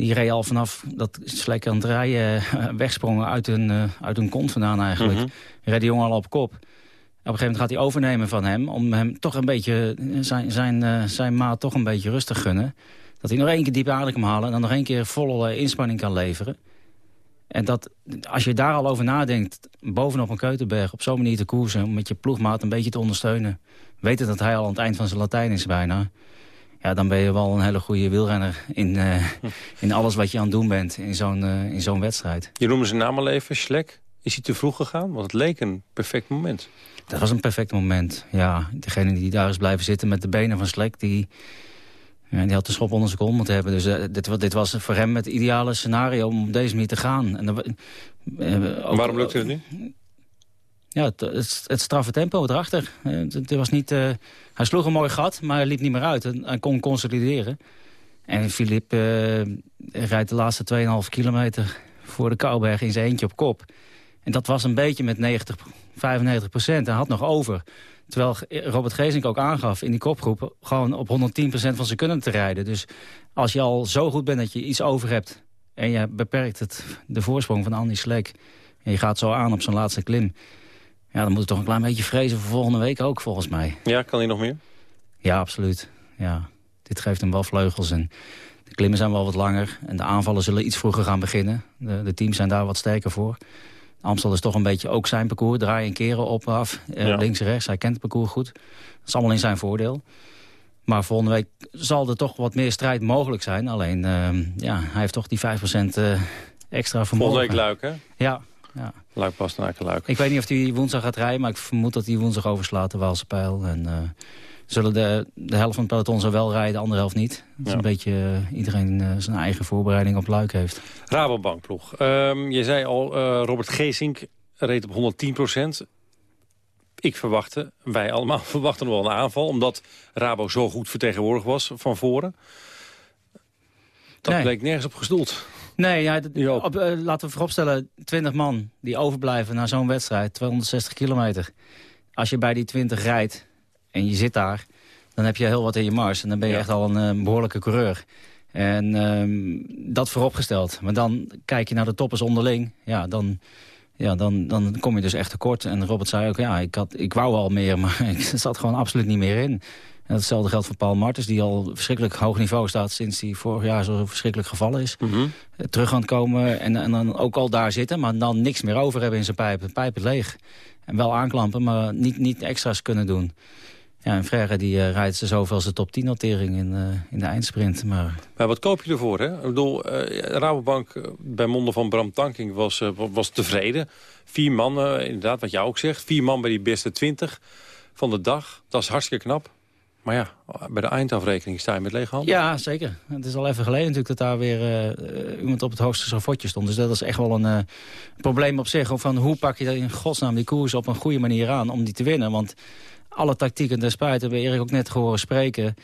die reed al vanaf dat Slek aan het rijden wegsprongen uit hun, uh, uit hun kont vandaan eigenlijk. Mm -hmm. Reed die jongen al op kop. Op een gegeven moment gaat hij overnemen van hem... om hem toch een beetje, zijn, zijn, uh, zijn maat toch een beetje rustig gunnen. Dat hij nog één keer diep adem kan halen... en dan nog één keer volle inspanning kan leveren. En dat, als je daar al over nadenkt, bovenop een Keutenberg... op zo'n manier te koersen, om met je ploegmaat een beetje te ondersteunen... weten dat hij al aan het eind van zijn Latijn is bijna... ja, dan ben je wel een hele goede wielrenner in, uh, in alles wat je aan het doen bent in zo'n uh, in zo'n wedstrijd. Je noemde zijn naam al even, Schlek. Is hij te vroeg gegaan? Want het leek een perfect moment. Dat was een perfect moment, ja. Degene die daar is blijven zitten met de benen van Slek... die, ja, die had de schop onder zijn kont moeten hebben. Dus uh, dit, dit, was voor hem het ideale scenario om op deze manier te gaan. En dan, ook, Waarom lukte het niet? Ja, het, het, het straffe tempo erachter. Het, het was niet, hij sloeg een mooi gat, maar hij liep niet meer uit. Hij kon consolideren. En Filip uh, rijdt de laatste 2,5 kilometer voor de Kouberg in zijn eentje op kop. En dat was een beetje met 90, 95 procent. Hij had nog over. Terwijl Robert Geesink ook aangaf in die kopgroep... gewoon op 110 procent van zijn kunnen te rijden. Dus als je al zo goed bent dat je iets over hebt... en je beperkt het, de voorsprong van Andy Sleek... en je gaat zo aan op zijn laatste klim... ja, dan moet het toch een klein beetje vrezen voor volgende week ook, volgens mij. Ja, kan hij nog meer? Ja, absoluut. Ja, dit geeft hem wel vleugels en... De klimmen zijn wel wat langer en de aanvallen zullen iets vroeger gaan beginnen. De, de teams zijn daar wat sterker voor. Amstel is toch een beetje ook zijn parcours. Draaien en keren op en af. Uh, ja. Links en rechts. Hij kent het parcours goed. Dat is allemaal in zijn voordeel. Maar volgende week zal er toch wat meer strijd mogelijk zijn. Alleen, uh, ja, hij heeft toch die 5% uh, extra vermogen. Volgende week Luik, hè? Ja. Ja. Luik past Luik. Ik weet niet of hij woensdag gaat rijden, maar ik vermoed dat hij woensdag overslaat de Waalse pijl. En uh, zullen de, de helft van het peloton zo wel rijden, de andere helft niet. Dat is ja. een beetje uh, iedereen uh, zijn eigen voorbereiding op Luik heeft. Rabobankploeg. Um, je zei al, Robert Geesink reed op 110 procent. Ik verwachtte, wij allemaal verwachten wel een aanval... omdat Rabo zo goed vertegenwoordigd was van voren. Dat Nee. bleek nergens op gestoeld. Nee, ja, op, eh, laten we vooropstellen, 20 man die overblijven na zo'n wedstrijd, 260 kilometer. Als je bij die 20 rijdt en je zit daar, dan heb je heel wat in je mars. En dan ben je echt al een eh, behoorlijke coureur. En ehm, dat vooropgesteld. Maar dan kijk je naar de toppers onderling. Ja, dan, ja dan, dan kom je dus echt tekort. En Robert zei ook, ja, ik, had, ik wou al meer, maar ik zat gewoon absoluut niet meer in. En hetzelfde geldt voor Paul Martens, die al verschrikkelijk hoog niveau staat... sinds hij vorig jaar zo verschrikkelijk gevallen is. Mhm. Eh, Terug aan het komen en, en dan ook al daar zitten... maar dan niks meer over hebben in zijn pijp. De pijp is leeg. En wel aanklampen, maar niet, niet extra's kunnen doen. Ja, en Frère die eh, rijdt ze zoveel zijn top 10 notering in, eh, in de eindsprint. Maar Maar wat koop je ervoor? Hè? Ik bedoel, Rabobank bij monden van Bram Tanking was, wa- was tevreden. Vier man, eh, inderdaad, wat jij ook zegt. Vier man bij die beste twintig van de dag. Dat is hartstikke knap. Maar ja, bij de eindafrekening sta je met lege handen. Ja, zeker. Het is al even geleden natuurlijk dat daar weer eh, iemand op het hoogste schavotje stond. Dus dat is echt wel een eh, probleem op zich. Of van hoe pak je dat in godsnaam die koers op een goede manier aan om die te winnen? Want alle tactieken der spijt hebben we Erik ook net gehoord spreken.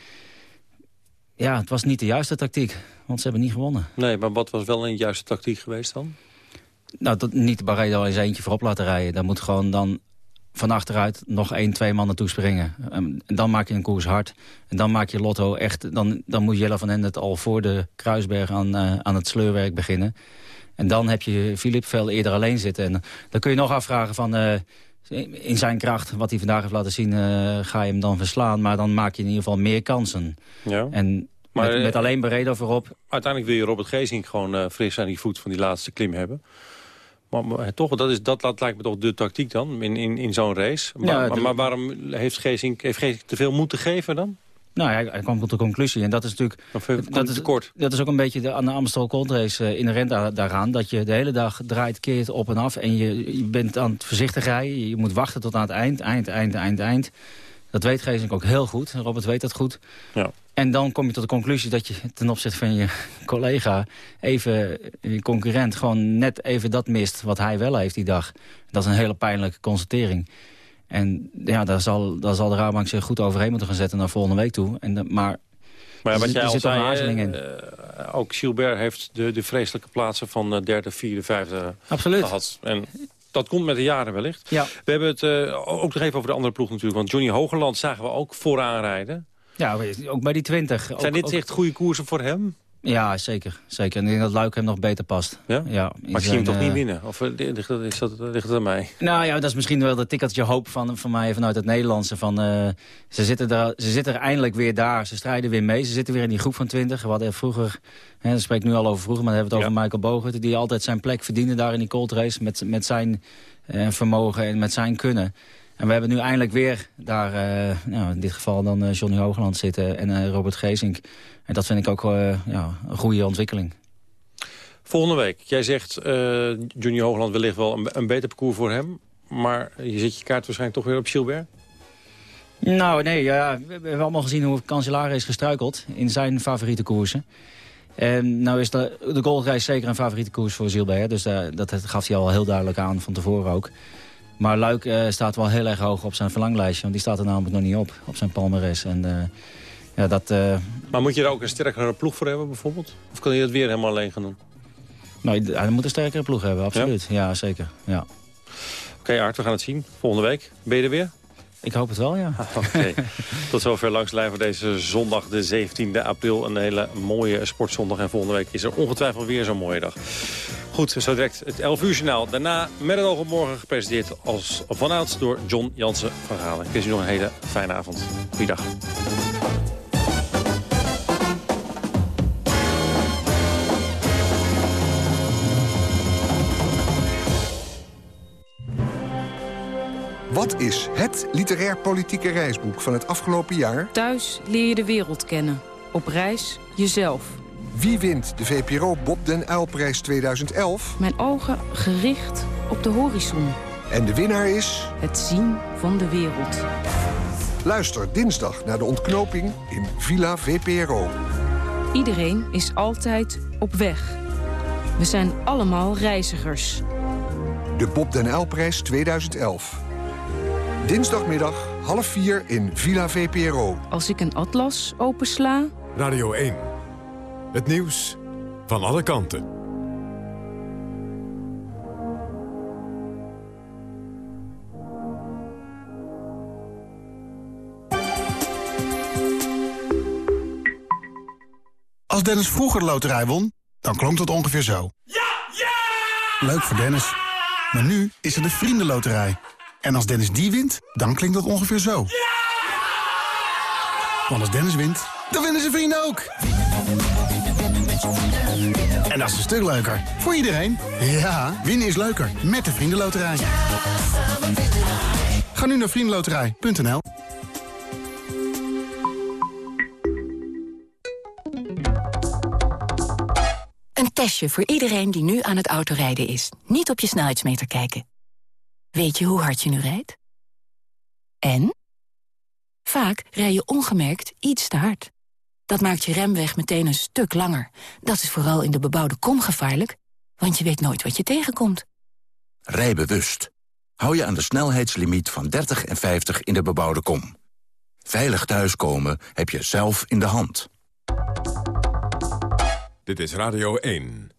Ja, het was niet de juiste tactiek, want ze hebben niet gewonnen. Nee, maar wat was wel een juiste tactiek geweest dan? Nou, dat, niet de Barredo eens eentje voorop laten rijden. Dan moet gewoon dan van achteruit nog één, twee mannen toespringen. En dan maak je een koers hard. En dan maak je Lotto echt... Dan, dan moet Jelle van Ende al voor de Kruisberg aan, eh, aan het sleurwerk beginnen. En dan heb je Filip veel eerder alleen zitten. En dan kun je nog afvragen van... eh, in zijn kracht, wat hij vandaag heeft laten zien, eh, ga je hem dan verslaan. Maar dan maak je in ieder geval meer kansen. Ja. En Maar, met, met alleen Barredo voorop... Uiteindelijk wil je Robert Geesink gewoon fris aan die voet van die laatste klim hebben. Maar, maar toch, dat, is, dat, dat lijkt me toch de tactiek dan, in, in, in zo'n race. Maar, Ja, maar, de- maar waarom heeft Geesink, heeft Geesink te veel moeten geven dan? Nou, hij, hij kwam tot de conclusie. En dat is natuurlijk. dat, is, dat is ook een beetje de, aan de Amstel Gold Race eh, inherent daar- daaraan. Dat je de hele dag draait, keert op en af. En je, je bent aan het voorzichtig rijden. Je moet wachten tot aan het eind. Eind, eind, eind, eind. Dat weet Geesink ook heel goed. Robert weet dat goed. Ja. En dan kom je tot de conclusie dat je ten opzichte van je collega... even je concurrent gewoon net even dat mist wat hij wel heeft die dag. Dat is een hele pijnlijke constatering. En ja, daar zal, daar zal de Rabank zich goed overheen moeten gaan zetten naar volgende week toe. En de, maar Maar wat er jij al zit toch een zei, aarzeling in. eh, ook Gilbert heeft de, de vreselijke plaatsen van eh, derde, vierde, vijfde Absoluut. gehad. En dat komt met de jaren wellicht. Ja. We hebben het eh, ook nog even over de andere ploeg natuurlijk. Want Johnny Hogerland zagen we ook vooraan rijden. Ja, ook bij die 20. Zijn ook, dit ook- echt goede koersen voor hem? Ja, zeker. zeker. En ik denk dat Luik hem nog beter past. Ja? ja Maar ik zie hem toch niet eh, winnen? Of eh, ligt dat, is dat, ligt dat aan mij? Nou ja, dat is misschien wel dat tikkeltje hoop van, van mij vanuit het Nederlandse. Van, eh, ze, zitten er, ze zitten er eindelijk weer daar. Ze strijden weer mee. Ze zitten weer in die groep van 20. We hadden vroeger, hè, dat spreek ik nu al over vroeger, maar dan hebben we het over Michael Bogert. Die altijd zijn plek verdiende daar in die cold race. Met, met zijn vermogen en met zijn kunnen. En we hebben nu eindelijk weer daar, eh, nou, in dit geval dan eh, Johnny Hoogland zitten en eh, Robert Geesink. En dat vind ik ook ja, een goede ontwikkeling. Volgende week. Jij zegt Johnny Hoogland wellicht wel een, een beter parcours voor hem. Maar je zet je kaart waarschijnlijk toch weer op Gilbert? Nou, nee, ja, we hebben allemaal gezien hoe Cancellara is gestruikeld in zijn favoriete koersen. En nou is de, de Gold Race zeker een favoriete koers voor Gilbert. Dus dat gaf hij al heel duidelijk aan van tevoren ook. Maar Luik eh, staat wel heel erg hoog op zijn verlanglijstje. Want die staat er namelijk nog niet op, op zijn palmares. En eh, ja, dat... eh, Maar moet je er ook een sterkere ploeg voor hebben bijvoorbeeld? Of kan je dat weer helemaal alleen gaan doen? nou, hij moet een sterkere ploeg hebben, absoluut. Ja, zeker. Ja. Oké Art, we gaan het zien. Volgende week. Ben je er weer? Ik hoop het wel, ja. Oké. Tot zover langs voor deze zondag, de 17e april. Een hele mooie sportzondag. En volgende week is er ongetwijfeld weer zo'n mooie dag. Goed, zo direct het 11 uur journaal. Daarna met het oog op morgen gepresenteerd als vanouds door John Jansen van Galen. Ik wens u nog een hele fijne avond. Goeiedag. Wat is het literair-politieke reisboek van het afgelopen jaar? Thuis leer je de wereld kennen. Op reis jezelf. Wie wint de VPRO Bob den Uylprijs 2011? Mijn ogen gericht op de horizon. En de winnaar is... Het zien van de wereld. Luister dinsdag naar de ontknoping in Villa VPRO. Iedereen is altijd op weg. We zijn allemaal reizigers. De Bob den Uyl-prijs 2011. Dinsdagmiddag half vier in Villa VPRO. Als ik een atlas opensla... Radio 1. Het nieuws van alle kanten. Als Dennis vroeger de loterij won, dan klonk dat ongeveer zo. Ja! Ja! Leuk voor Dennis. Maar nu is er de Vriendenloterij. En als Dennis die wint, dan klinkt dat ongeveer zo. Ja! Want als Dennis wint, dan winnen zijn vrienden ook. En dat is een stuk leuker. Voor iedereen. Ja, winnen is leuker. Met de Vriendenloterij. Ga nu naar vriendenloterij.nl Een testje voor iedereen die nu aan het autorijden is. Niet op je snelheidsmeter kijken. Weet je hoe hard je nu rijdt? En? Vaak rij je ongemerkt iets te hard. Dat maakt je remweg meteen een stuk langer. Dat is vooral in de bebouwde kom gevaarlijk, want je weet nooit wat je tegenkomt. Rij bewust. Hou je aan de snelheidslimiet van 30 en 50 in de bebouwde kom. Veilig thuiskomen heb je zelf in de hand. Dit is Radio 1.